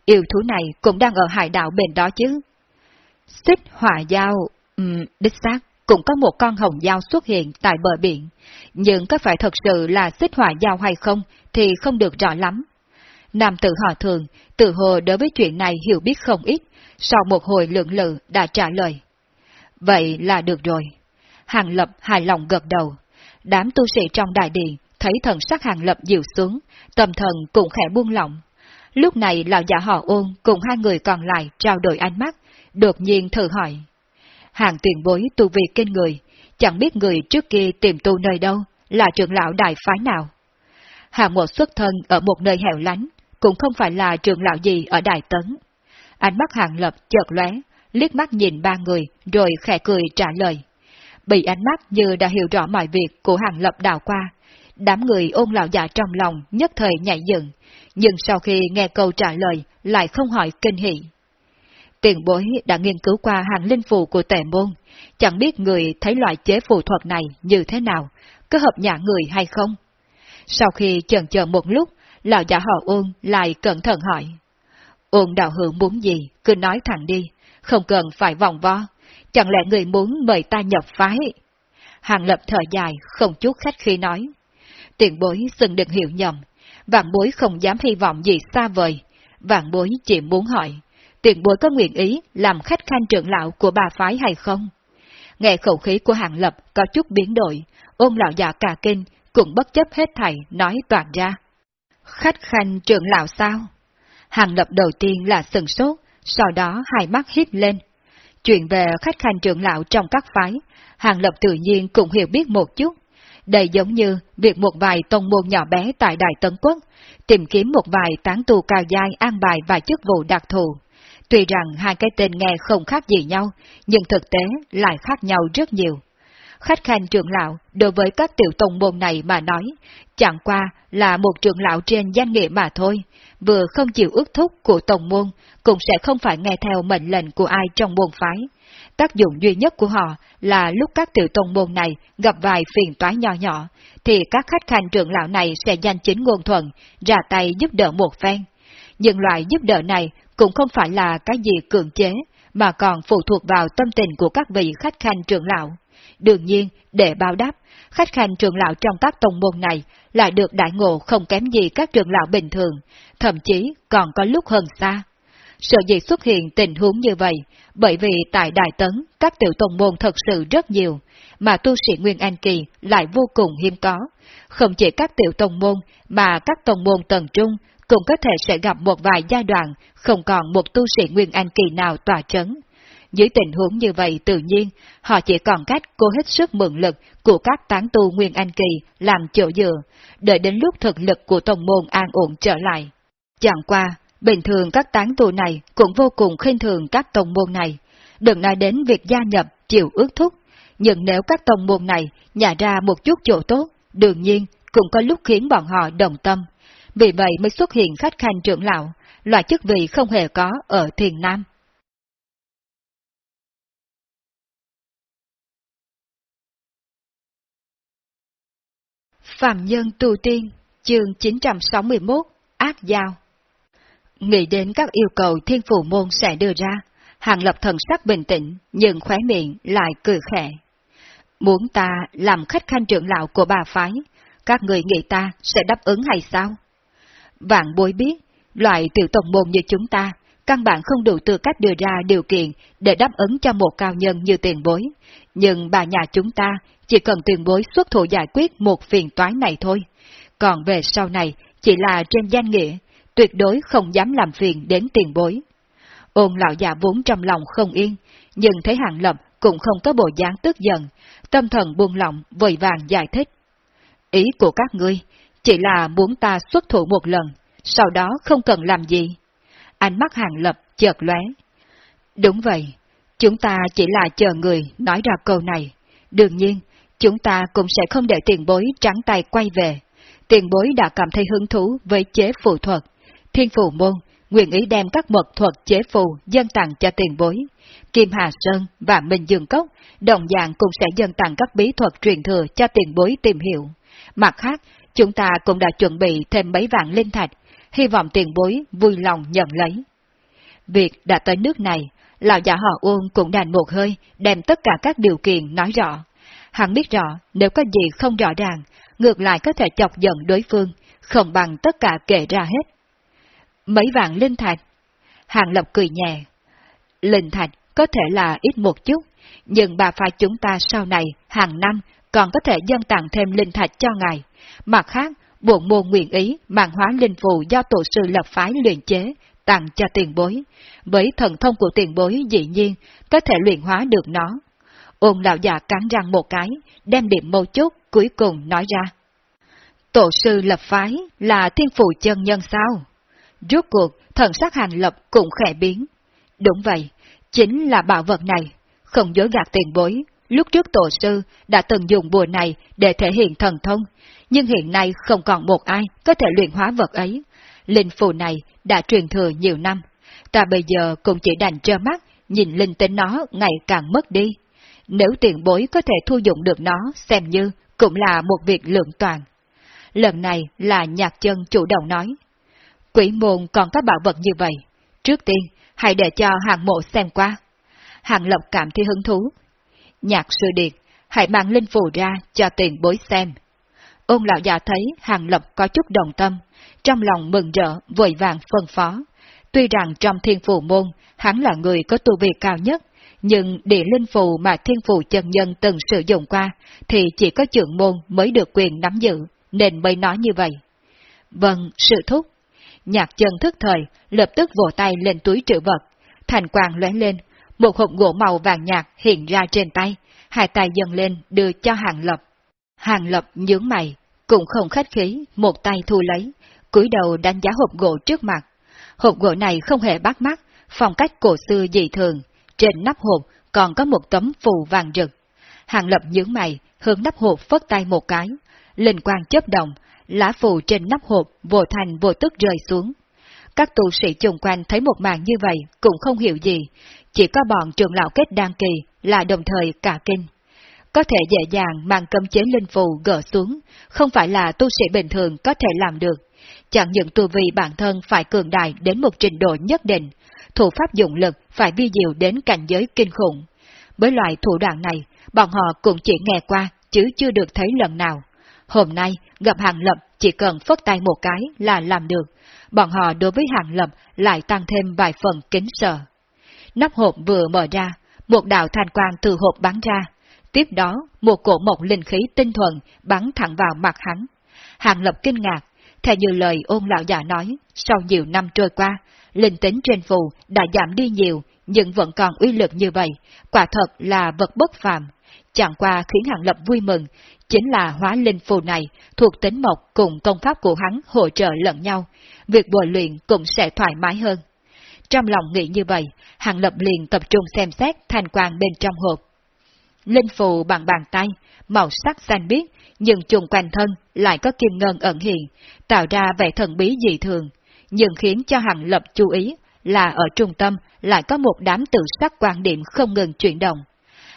Yêu thú này cũng đang ở hải đảo bên đó chứ. Xích hỏa giao, um, đích xác, cũng có một con hồng giao xuất hiện tại bờ biển, nhưng có phải thật sự là xích hỏa giao hay không thì không được rõ lắm. Nam tử họ thường, tự hồ đối với chuyện này hiểu biết không ít, sau một hồi lượng lự đã trả lời. Vậy là được rồi. Hàng lập hài lòng gật đầu. Đám tu sĩ trong đại điện thấy thần sắc hàng lập dịu xuống, tâm thần cũng khẽ buông lỏng. Lúc này lão giả họ ôn cùng hai người còn lại trao đổi ánh mắt, đột nhiên thử hỏi. Hàng tiền bối tu vi kinh người, chẳng biết người trước kia tìm tu nơi đâu, là trưởng lão đại phái nào. Hàng một xuất thân ở một nơi hẻo lánh, cũng không phải là trưởng lão gì ở Đại Tấn. Ánh mắt hàng lập chợt lóe, liếc mắt nhìn ba người, rồi khẽ cười trả lời. bị ánh mắt như đã hiểu rõ mọi việc của hàng lập đào qua. Đám người ôn lão già trong lòng nhất thời nhảy dựng, nhưng sau khi nghe câu trả lời lại không hỏi kinh hỉ. Tiền bối đã nghiên cứu qua hàng linh phù của tề môn, chẳng biết người thấy loại chế phù thuật này như thế nào, có hợp nhã người hay không? Sau khi chần chờ một lúc, lão giả họ ôn lại cẩn thận hỏi. Ôn đạo hữu muốn gì, cứ nói thẳng đi, không cần phải vòng vo. Chẳng lẽ người muốn mời ta nhập phái? Hàng lập thở dài, không chút khách khi nói. Tiền bối xin đừng hiểu nhầm, vạn bối không dám hy vọng gì xa vời. Vạn bối chỉ muốn hỏi, tiền bối có nguyện ý làm khách khanh trưởng lão của bà phái hay không? Nghe khẩu khí của hàng lập có chút biến đổi, ôn lão già cả kinh, cũng bất chấp hết thảy nói toàn ra. Khách khanh trưởng lão sao? Hàng lập đầu tiên là sừng sốt, sau đó hai mắt híp lên. Chuyện về khách khanh trưởng lão trong các phái, Hàng lập tự nhiên cũng hiểu biết một chút. Đây giống như việc một vài tông môn nhỏ bé tại Đại Tấn Quốc, tìm kiếm một vài tán tu cao giai an bài và chức vụ đặc thù. Tuy rằng hai cái tên nghe không khác gì nhau, nhưng thực tế lại khác nhau rất nhiều. Khách khanh trưởng lão đối với các tiểu tông môn này mà nói, chẳng qua là một trưởng lão trên danh nghĩa mà thôi, vừa không chịu ước thúc của tông môn, cũng sẽ không phải nghe theo mệnh lệnh của ai trong môn phái. Tác dụng duy nhất của họ là lúc các tiểu tông môn này gặp vài phiền toái nhỏ nhỏ, thì các khách khanh trưởng lão này sẽ danh chính ngôn thuận, ra tay giúp đỡ một phen. Nhưng loại giúp đỡ này cũng không phải là cái gì cường chế, mà còn phụ thuộc vào tâm tình của các vị khách khanh trưởng lão. Đương nhiên, để báo đáp, khách khanh trưởng lão trong các tông môn này lại được đại ngộ không kém gì các trưởng lão bình thường, thậm chí còn có lúc hơn xa. Sợ dĩ xuất hiện tình huống như vậy, bởi vì tại Đại Tấn, các tiểu tông môn thật sự rất nhiều, mà tu sĩ Nguyên An Kỳ lại vô cùng hiếm có. Không chỉ các tiểu tông môn, mà các tông môn tầng trung cũng có thể sẽ gặp một vài giai đoạn không còn một tu sĩ Nguyên An Kỳ nào tỏa chấn. Dưới tình huống như vậy tự nhiên, họ chỉ còn cách cố hết sức mượn lực của các tán tu Nguyên Anh Kỳ làm chỗ dựa, đợi đến lúc thực lực của tông môn an ổn trở lại. Chẳng qua, bình thường các tán tu này cũng vô cùng khinh thường các tông môn này. Đừng nói đến việc gia nhập, chịu ước thúc, nhưng nếu các tông môn này nhả ra một chút chỗ tốt, đương nhiên cũng có lúc khiến bọn họ đồng tâm. Vì vậy mới xuất hiện khách khanh trưởng lão, loại chức vị không hề có ở thiền nam. Phạm Nhân Tu Tiên, chương 961, Ác Giao Nghĩ đến các yêu cầu thiên phủ môn sẽ đưa ra, Hàng Lập thần sắc bình tĩnh, nhưng khóe miệng lại cười khẽ. Muốn ta làm khách khanh trưởng lão của bà phái, các người nghĩ ta sẽ đáp ứng hay sao? Vạn bối biết, loại tiểu tổng môn như chúng ta, căn bản không đủ tư cách đưa ra điều kiện để đáp ứng cho một cao nhân như tiền bối. Nhưng bà nhà chúng ta chỉ cần tiền bối xuất thủ giải quyết một phiền toái này thôi. Còn về sau này, chỉ là trên danh nghĩa, tuyệt đối không dám làm phiền đến tiền bối. Ôn lão già vốn trong lòng không yên, nhưng thấy hàng lập cũng không có bộ dáng tức giận, tâm thần buông lỏng vội vàng giải thích. Ý của các ngươi chỉ là muốn ta xuất thủ một lần, sau đó không cần làm gì. Ánh mắt hàng lập chợt lóe. Đúng vậy, chúng ta chỉ là chờ người nói ra câu này. Đương nhiên, chúng ta cũng sẽ không để tiền bối trắng tay quay về. Tiền bối đã cảm thấy hứng thú với chế phù thuật. Thiên phù môn, nguyện ý đem các mật thuật chế phù dân tặng cho tiền bối. Kim Hà Sơn và Minh Dương Cốc đồng dạng cũng sẽ dân tặng các bí thuật truyền thừa cho tiền bối tìm hiểu. Mặt khác, chúng ta cũng đã chuẩn bị thêm mấy vạn linh thạch, hy vọng tiền bối vui lòng nhận lấy. Việc đã tới nước này, lão giả họ Uông cũng đành một hơi, đem tất cả các điều kiện nói rõ. Hắn biết rõ, nếu có gì không rõ ràng, ngược lại có thể chọc giận đối phương, không bằng tất cả kể ra hết. Mấy vạn linh thạch. Hàng Lập cười nhẹ. Linh thạch có thể là ít một chút, nhưng bà phải chúng ta sau này, hàng năm, còn có thể dân tặng thêm linh thạch cho ngài. Mặt khác, buồn môn nguyện ý mạng hóa linh phù do tổ sư lập phái luyện chế, tặng cho tiền bối. Với thần thông của tiền bối dĩ nhiên, có thể luyện hóa được nó. Ôn lão già cắn răng một cái, đem điểm mâu chốt cuối cùng nói ra. Tổ sư lập phái là thiên phụ chân nhân sao? Rốt cuộc, thần sắc hành lập cũng khẽ biến. Đúng vậy, chính là bảo vật này, không dối gạt tiền bối, lúc trước tổ sư đã từng dùng bùa này để thể hiện thần thông, nhưng hiện nay không còn một ai có thể luyện hóa vật ấy. Linh phù này đã truyền thừa nhiều năm, ta bây giờ cũng chỉ đành trơ mắt nhìn linh tính nó ngày càng mất đi. Nếu tiền bối có thể thu dụng được nó xem như cũng là một việc lượng toàn. Lần này là nhạc chân chủ động nói. Quỷ môn còn có bảo vật như vậy. Trước tiên, hãy để cho hàng mộ xem qua. Hàng lộc cảm thấy hứng thú. Nhạc sư điệt, hãy mang linh phù ra cho tiền bối xem. Ôn lão già thấy hàng lập có chút đồng tâm, trong lòng mừng rỡ, vội vàng phân phó. Tuy rằng trong thiên phù môn, hắn là người có tu vi cao nhất, nhưng địa linh phù mà thiên phù chân nhân từng sử dụng qua, thì chỉ có trưởng môn mới được quyền nắm giữ, nên mới nói như vậy. Vâng, sự thúc. Nhạc chân thức thời, lập tức vỗ tay lên túi trữ vật. Thành quang lóe lên, một hộp gỗ màu vàng nhạt hiện ra trên tay, hai tay dần lên đưa cho hàng lập. Hàng lập nhướng mày, cũng không khách khí, một tay thu lấy, cúi đầu đánh giá hộp gỗ trước mặt. Hộp gỗ này không hề bắt mắt, phong cách cổ xưa dị thường, trên nắp hộp còn có một tấm phù vàng rực. Hàng lập nhướng mày, hướng nắp hộp phất tay một cái, linh quang chớp động, lá phù trên nắp hộp vô thành vô tức rơi xuống. Các tu sĩ chung quanh thấy một màn như vậy cũng không hiểu gì, chỉ có bọn trường lão kết đan kỳ là đồng thời cả kinh. Có thể dễ dàng mang cấm chế linh phù gỡ xuống, không phải là tu sĩ bình thường có thể làm được. Chẳng những tu vi bản thân phải cường đại đến một trình độ nhất định, thủ pháp dụng lực phải vi diệu đến cảnh giới kinh khủng. Với loại thủ đoạn này, bọn họ cũng chỉ nghe qua, chứ chưa được thấy lần nào. Hôm nay, gặp Hàng Lập chỉ cần phất tay một cái là làm được, bọn họ đối với Hàng Lập lại tăng thêm vài phần kính sợ. Nắp hộp vừa mở ra, một đạo thanh quang từ hộp bắn ra, tiếp đó một cổ mộng linh khí tinh thuần bắn thẳng vào mặt hắn. Hàng Lập kinh ngạc, theo như lời ôn lão già nói, sau nhiều năm trôi qua, linh tính trên phù đã giảm đi nhiều, nhưng vẫn còn uy lực như vậy, quả thật là vật bất phàm. Chẳng qua khiến Hàng Lập vui mừng, chính là hóa linh phù này thuộc tính mộc cùng công pháp của hắn hỗ trợ lẫn nhau, việc bồi luyện cũng sẽ thoải mái hơn. Trong lòng nghĩ như vậy, Hàng Lập liền tập trung xem xét thành quang bên trong hộp. Linh phù bằng bàn tay, màu sắc xanh biếc, nhưng trùng quanh thân lại có kim ngân ẩn hiện, tạo ra vẻ thần bí dị thường, nhưng khiến cho hằng Lập chú ý là ở trung tâm lại có một đám tự sắc quan điểm không ngừng chuyển động.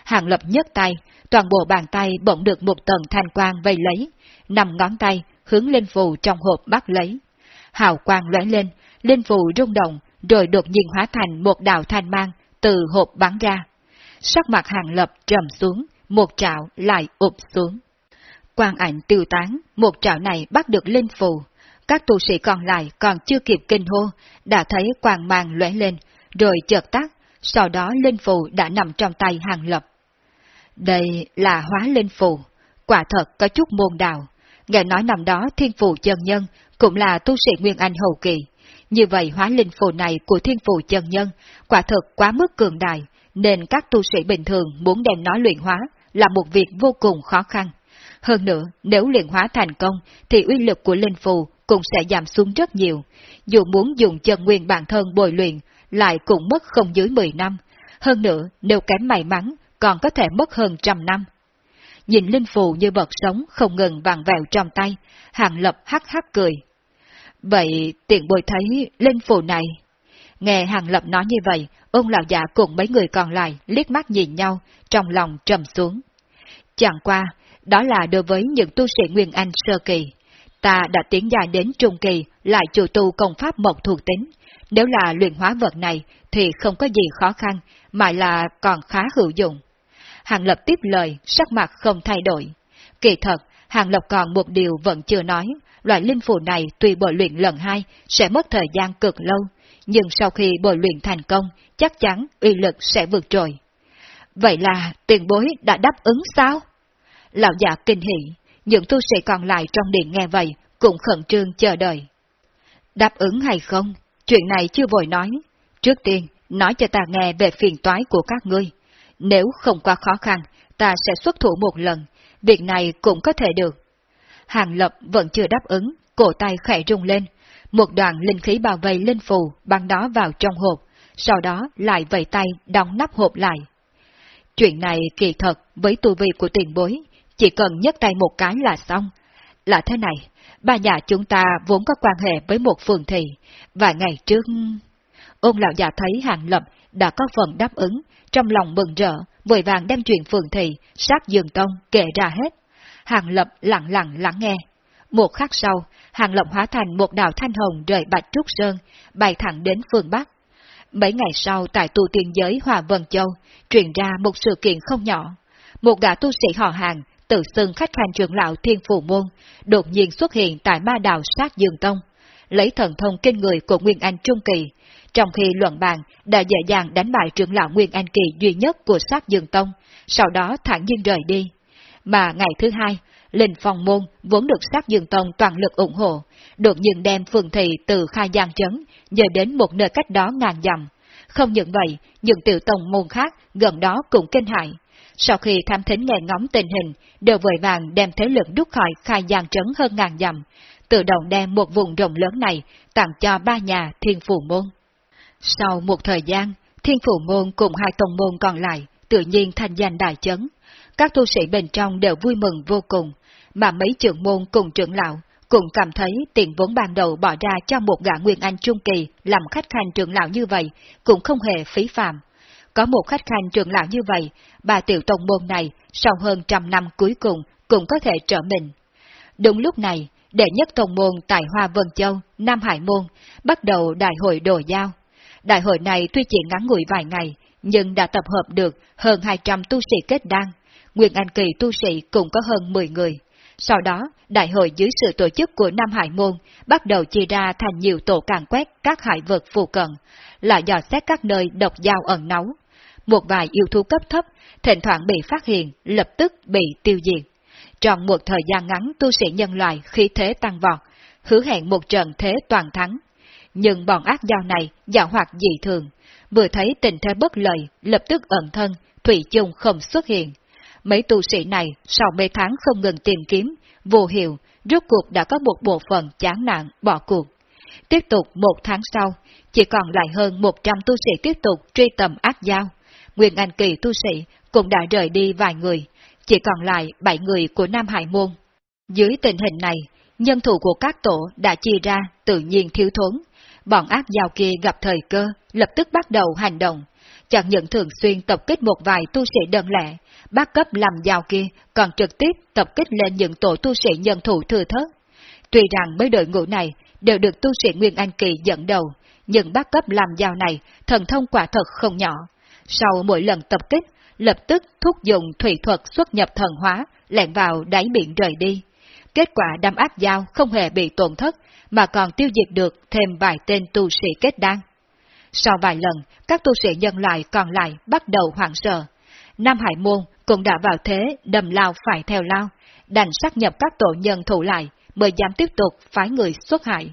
Hàng Lập nhấc tay, toàn bộ bàn tay bỗng được một tầng thanh quang vây lấy, nằm ngón tay hướng lên phù trong hộp bắt lấy. Hào quang lóe lên, linh phù rung động, rồi đột nhiên hóa thành một đạo thanh mang từ hộp bắn ra. Sắc mặt hàng lập trầm xuống, một trạo lại ụp xuống. Quang ảnh tiêu tán, một trạo này bắt được linh phù. Các tu sĩ còn lại còn chưa kịp kinh hô, đã thấy quang mang lóe lên, rồi chợt tắt, sau đó linh phù đã nằm trong tay hàng lập. Đây là hóa linh phù, quả thật có chút môn đạo. Nghe nói năm đó thiên phù chân nhân cũng là tu sĩ Nguyên Anh hậu kỳ. Như vậy hóa linh phù này của thiên phù chân nhân quả thật quá mức cường đại, nên các tu sĩ bình thường muốn đem nó luyện hóa là một việc vô cùng khó khăn. Hơn nữa, nếu luyện hóa thành công, thì uy lực của linh phù cũng sẽ giảm xuống rất nhiều. Dù muốn dùng chân nguyên bản thân bồi luyện, lại cũng mất không dưới 10 năm. Hơn nữa, nếu kém may mắn, còn có thể mất hơn trăm năm. Nhìn linh phù như bật sống không ngừng vàng vẹo trong tay, hàng lập hắc hắc cười. Vậy tiện bồi thấy linh phù này. Nghe hàng lập nói như vậy, ông lão giả cùng mấy người còn lại liếc mắt nhìn nhau, trong lòng trầm xuống. Chẳng qua, đó là đối với những tu sĩ Nguyên Anh sơ kỳ. Ta đã tiến dài đến trung kỳ, lại chủ tu công pháp mộc thuộc tính. Nếu là luyện hóa vật này, thì không có gì khó khăn, mà là còn khá hữu dụng. Hàng Lập tiếp lời, sắc mặt không thay đổi. Kỳ thật, Hàng Lập còn một điều vẫn chưa nói, loại linh phù này tùy bộ luyện lần hai sẽ mất thời gian cực lâu, nhưng sau khi bồi luyện thành công, chắc chắn uy lực sẽ vượt trội. Vậy là tiền bối đã đáp ứng sao? Lão già kinh hỉ, những tu sĩ còn lại trong điện nghe vậy cũng khẩn trương chờ đợi. Đáp ứng hay không? Chuyện này chưa vội nói. Trước tiên, nói cho ta nghe về phiền toái của các ngươi. Nếu không quá khó khăn, ta sẽ xuất thủ một lần, việc này cũng có thể được. Hàng Lập vẫn chưa đáp ứng, cổ tay khẽ rung lên, một đoạn linh khí bao vây linh phù băng đó vào trong hộp, sau đó lại vẩy tay đóng nắp hộp lại. Chuyện này kỳ thật với tu vi của tiền bối, chỉ cần nhấc tay một cái là xong. Là thế này, ba nhà chúng ta vốn có quan hệ với một phường thị, và ngày trước... Ôn lão già thấy Hàng Lập đã có phần đáp ứng, trong lòng mừng rỡ, vội vàng đem chuyện phường thị, sát dường tông, kể ra hết. Hàng Lập lặng lặng lắng nghe. Một khắc sau, Hàng lộng hóa thành một đạo thanh hồng rời Bạch Trúc Sơn, bay thẳng đến phương Bắc. Mấy ngày sau tại tu tiên giới Hòa Vân Châu, truyền ra một sự kiện không nhỏ. Một gã tu sĩ họ hàng, tự xưng khách khanh trưởng lão Thiên Phù Môn, đột nhiên xuất hiện tại ma đạo sát Dương Tông, lấy thần thông kinh người của Nguyên Anh Trung Kỳ, trong khi luận bàn đã dễ dàng đánh bại trưởng lão Nguyên Anh Kỳ duy nhất của sát Dương Tông, sau đó thẳng nhiên rời đi. Mà ngày thứ hai, Linh Phong Môn vốn được sát Dương Tông toàn lực ủng hộ, đột nhiên đem phường thị từ Khai Giang Trấn giờ đến một nơi cách đó ngàn dặm. Không những vậy, những tiểu tông môn khác gần đó cũng kinh hại. Sau khi tham thính nghe ngóng tình hình, đều vội vàng đem thế lực đút khỏi Khai Giang Trấn hơn ngàn dặm, tự động đem một vùng rộng lớn này tặng cho ba nhà Thiên Phù Môn. Sau một thời gian, Thiên Phù Môn cùng hai tông môn còn lại tự nhiên thành danh đại chấn. Các tu sĩ bên trong đều vui mừng vô cùng, mà mấy trưởng môn cùng trưởng lão cũng cảm thấy tiền vốn ban đầu bỏ ra cho một gã Nguyên Anh Trung Kỳ làm khách khanh trưởng lão như vậy cũng không hề phí phạm. Có một khách khanh trưởng lão như vậy, bà tiểu tông môn này sau hơn trăm năm cuối cùng cũng có thể trở mình. Đúng lúc này, đệ nhất tông môn tại Hoa Vân Châu, Nam Hải Môn, bắt đầu đại hội đồ giao. Đại hội này tuy chỉ ngắn ngủi vài ngày, nhưng đã tập hợp được hơn 200 tu sĩ kết đan. Nguyên Anh Kỳ tu sĩ cũng có hơn 10 người. Sau đó, đại hội dưới sự tổ chức của Nam Hải Môn bắt đầu chia ra thành nhiều tổ càng quét các hải vực phù cận, là dò xét các nơi độc giao ẩn náu. Một vài yêu thú cấp thấp, thỉnh thoảng bị phát hiện, lập tức bị tiêu diệt. Trong một thời gian ngắn tu sĩ nhân loại khí thế tăng vọt, hứa hẹn một trận thế toàn thắng. Nhưng bọn ác giao này giả hoạt dị thường, vừa thấy tình thế bất lợi, lập tức ẩn thân, Thủy chung không xuất hiện. Mấy tu sĩ này sau mấy tháng không ngừng tìm kiếm, vô hiệu, rốt cuộc đã có một bộ phận chán nản bỏ cuộc. Tiếp tục một tháng sau, chỉ còn lại hơn 100 tu sĩ tiếp tục truy tầm ác giao. Nguyên Anh Kỳ tu sĩ cũng đã rời đi vài người, chỉ còn lại 7 người của Nam Hải Môn. Dưới tình hình này, nhân thủ của các tổ đã chia ra tự nhiên thiếu thốn. Bọn ác giao kia gặp thời cơ, lập tức bắt đầu hành động. Chẳng những thường xuyên tập kích một vài tu sĩ đơn lẻ, bác cấp làm giao kia còn trực tiếp tập kích lên những tổ tu sĩ nhân thủ thừa thớt. Tuy rằng mấy đội ngũ này đều được tu sĩ Nguyên Anh Kỳ dẫn đầu, nhưng bác cấp làm giao này thần thông quả thật không nhỏ. Sau mỗi lần tập kích, lập tức thúc dùng thủy thuật xuất nhập thần hóa, lẹn vào đáy biển rời đi. Kết quả đâm ác giao không hề bị tổn thất, mà còn tiêu diệt được thêm vài tên tu sĩ kết đan. Sau vài lần, các tu sĩ nhân loại còn lại bắt đầu hoảng sợ. Nam Hải Môn cũng đã vào thế đầm lao phải theo lao, đành xác nhập các tổ nhân thủ lại mới dám tiếp tục phái người xuất hại.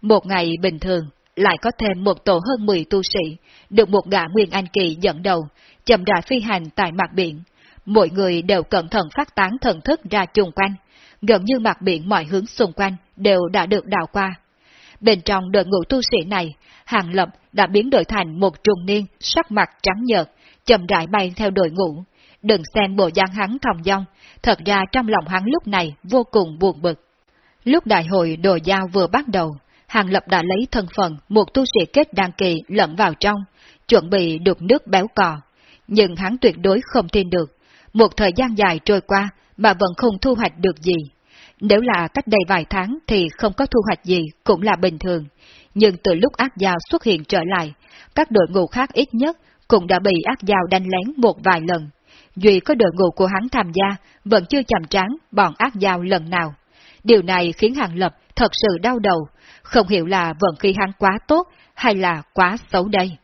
Một ngày bình thường, lại có thêm một tổ hơn 10 tu sĩ, được một gã Nguyên Anh Kỳ dẫn đầu, chậm rãi phi hành tại mặt biển. Mỗi người đều cẩn thận phát tán thần thức ra chung quanh, gần như mặt biển mọi hướng xung quanh đều đã được đào qua. Bên trong đội ngũ tu sĩ này, Hàng Lập đã biến đổi thành một trung niên sắc mặt trắng nhợt, chậm rãi bay theo đội ngũ. Đừng xem bộ dáng hắn thòng dong, thật ra trong lòng hắn lúc này vô cùng buồn bực. Lúc đại hội đồ giao vừa bắt đầu, Hàng Lập đã lấy thân phận một tu sĩ kết đăng kỳ lẫn vào trong, chuẩn bị đục nước béo cò. Nhưng hắn tuyệt đối không tin được, một thời gian dài trôi qua mà vẫn không thu hoạch được gì. Nếu là cách đây vài tháng thì không có thu hoạch gì cũng là bình thường, nhưng từ lúc ác giao xuất hiện trở lại, các đội ngũ khác ít nhất cũng đã bị ác giao đánh lén một vài lần. Duy có đội ngũ của hắn tham gia vẫn chưa chạm trán bọn ác giao lần nào. Điều này khiến Hàng Lập thật sự đau đầu, không hiểu là vận khí hắn quá tốt hay là quá xấu đây.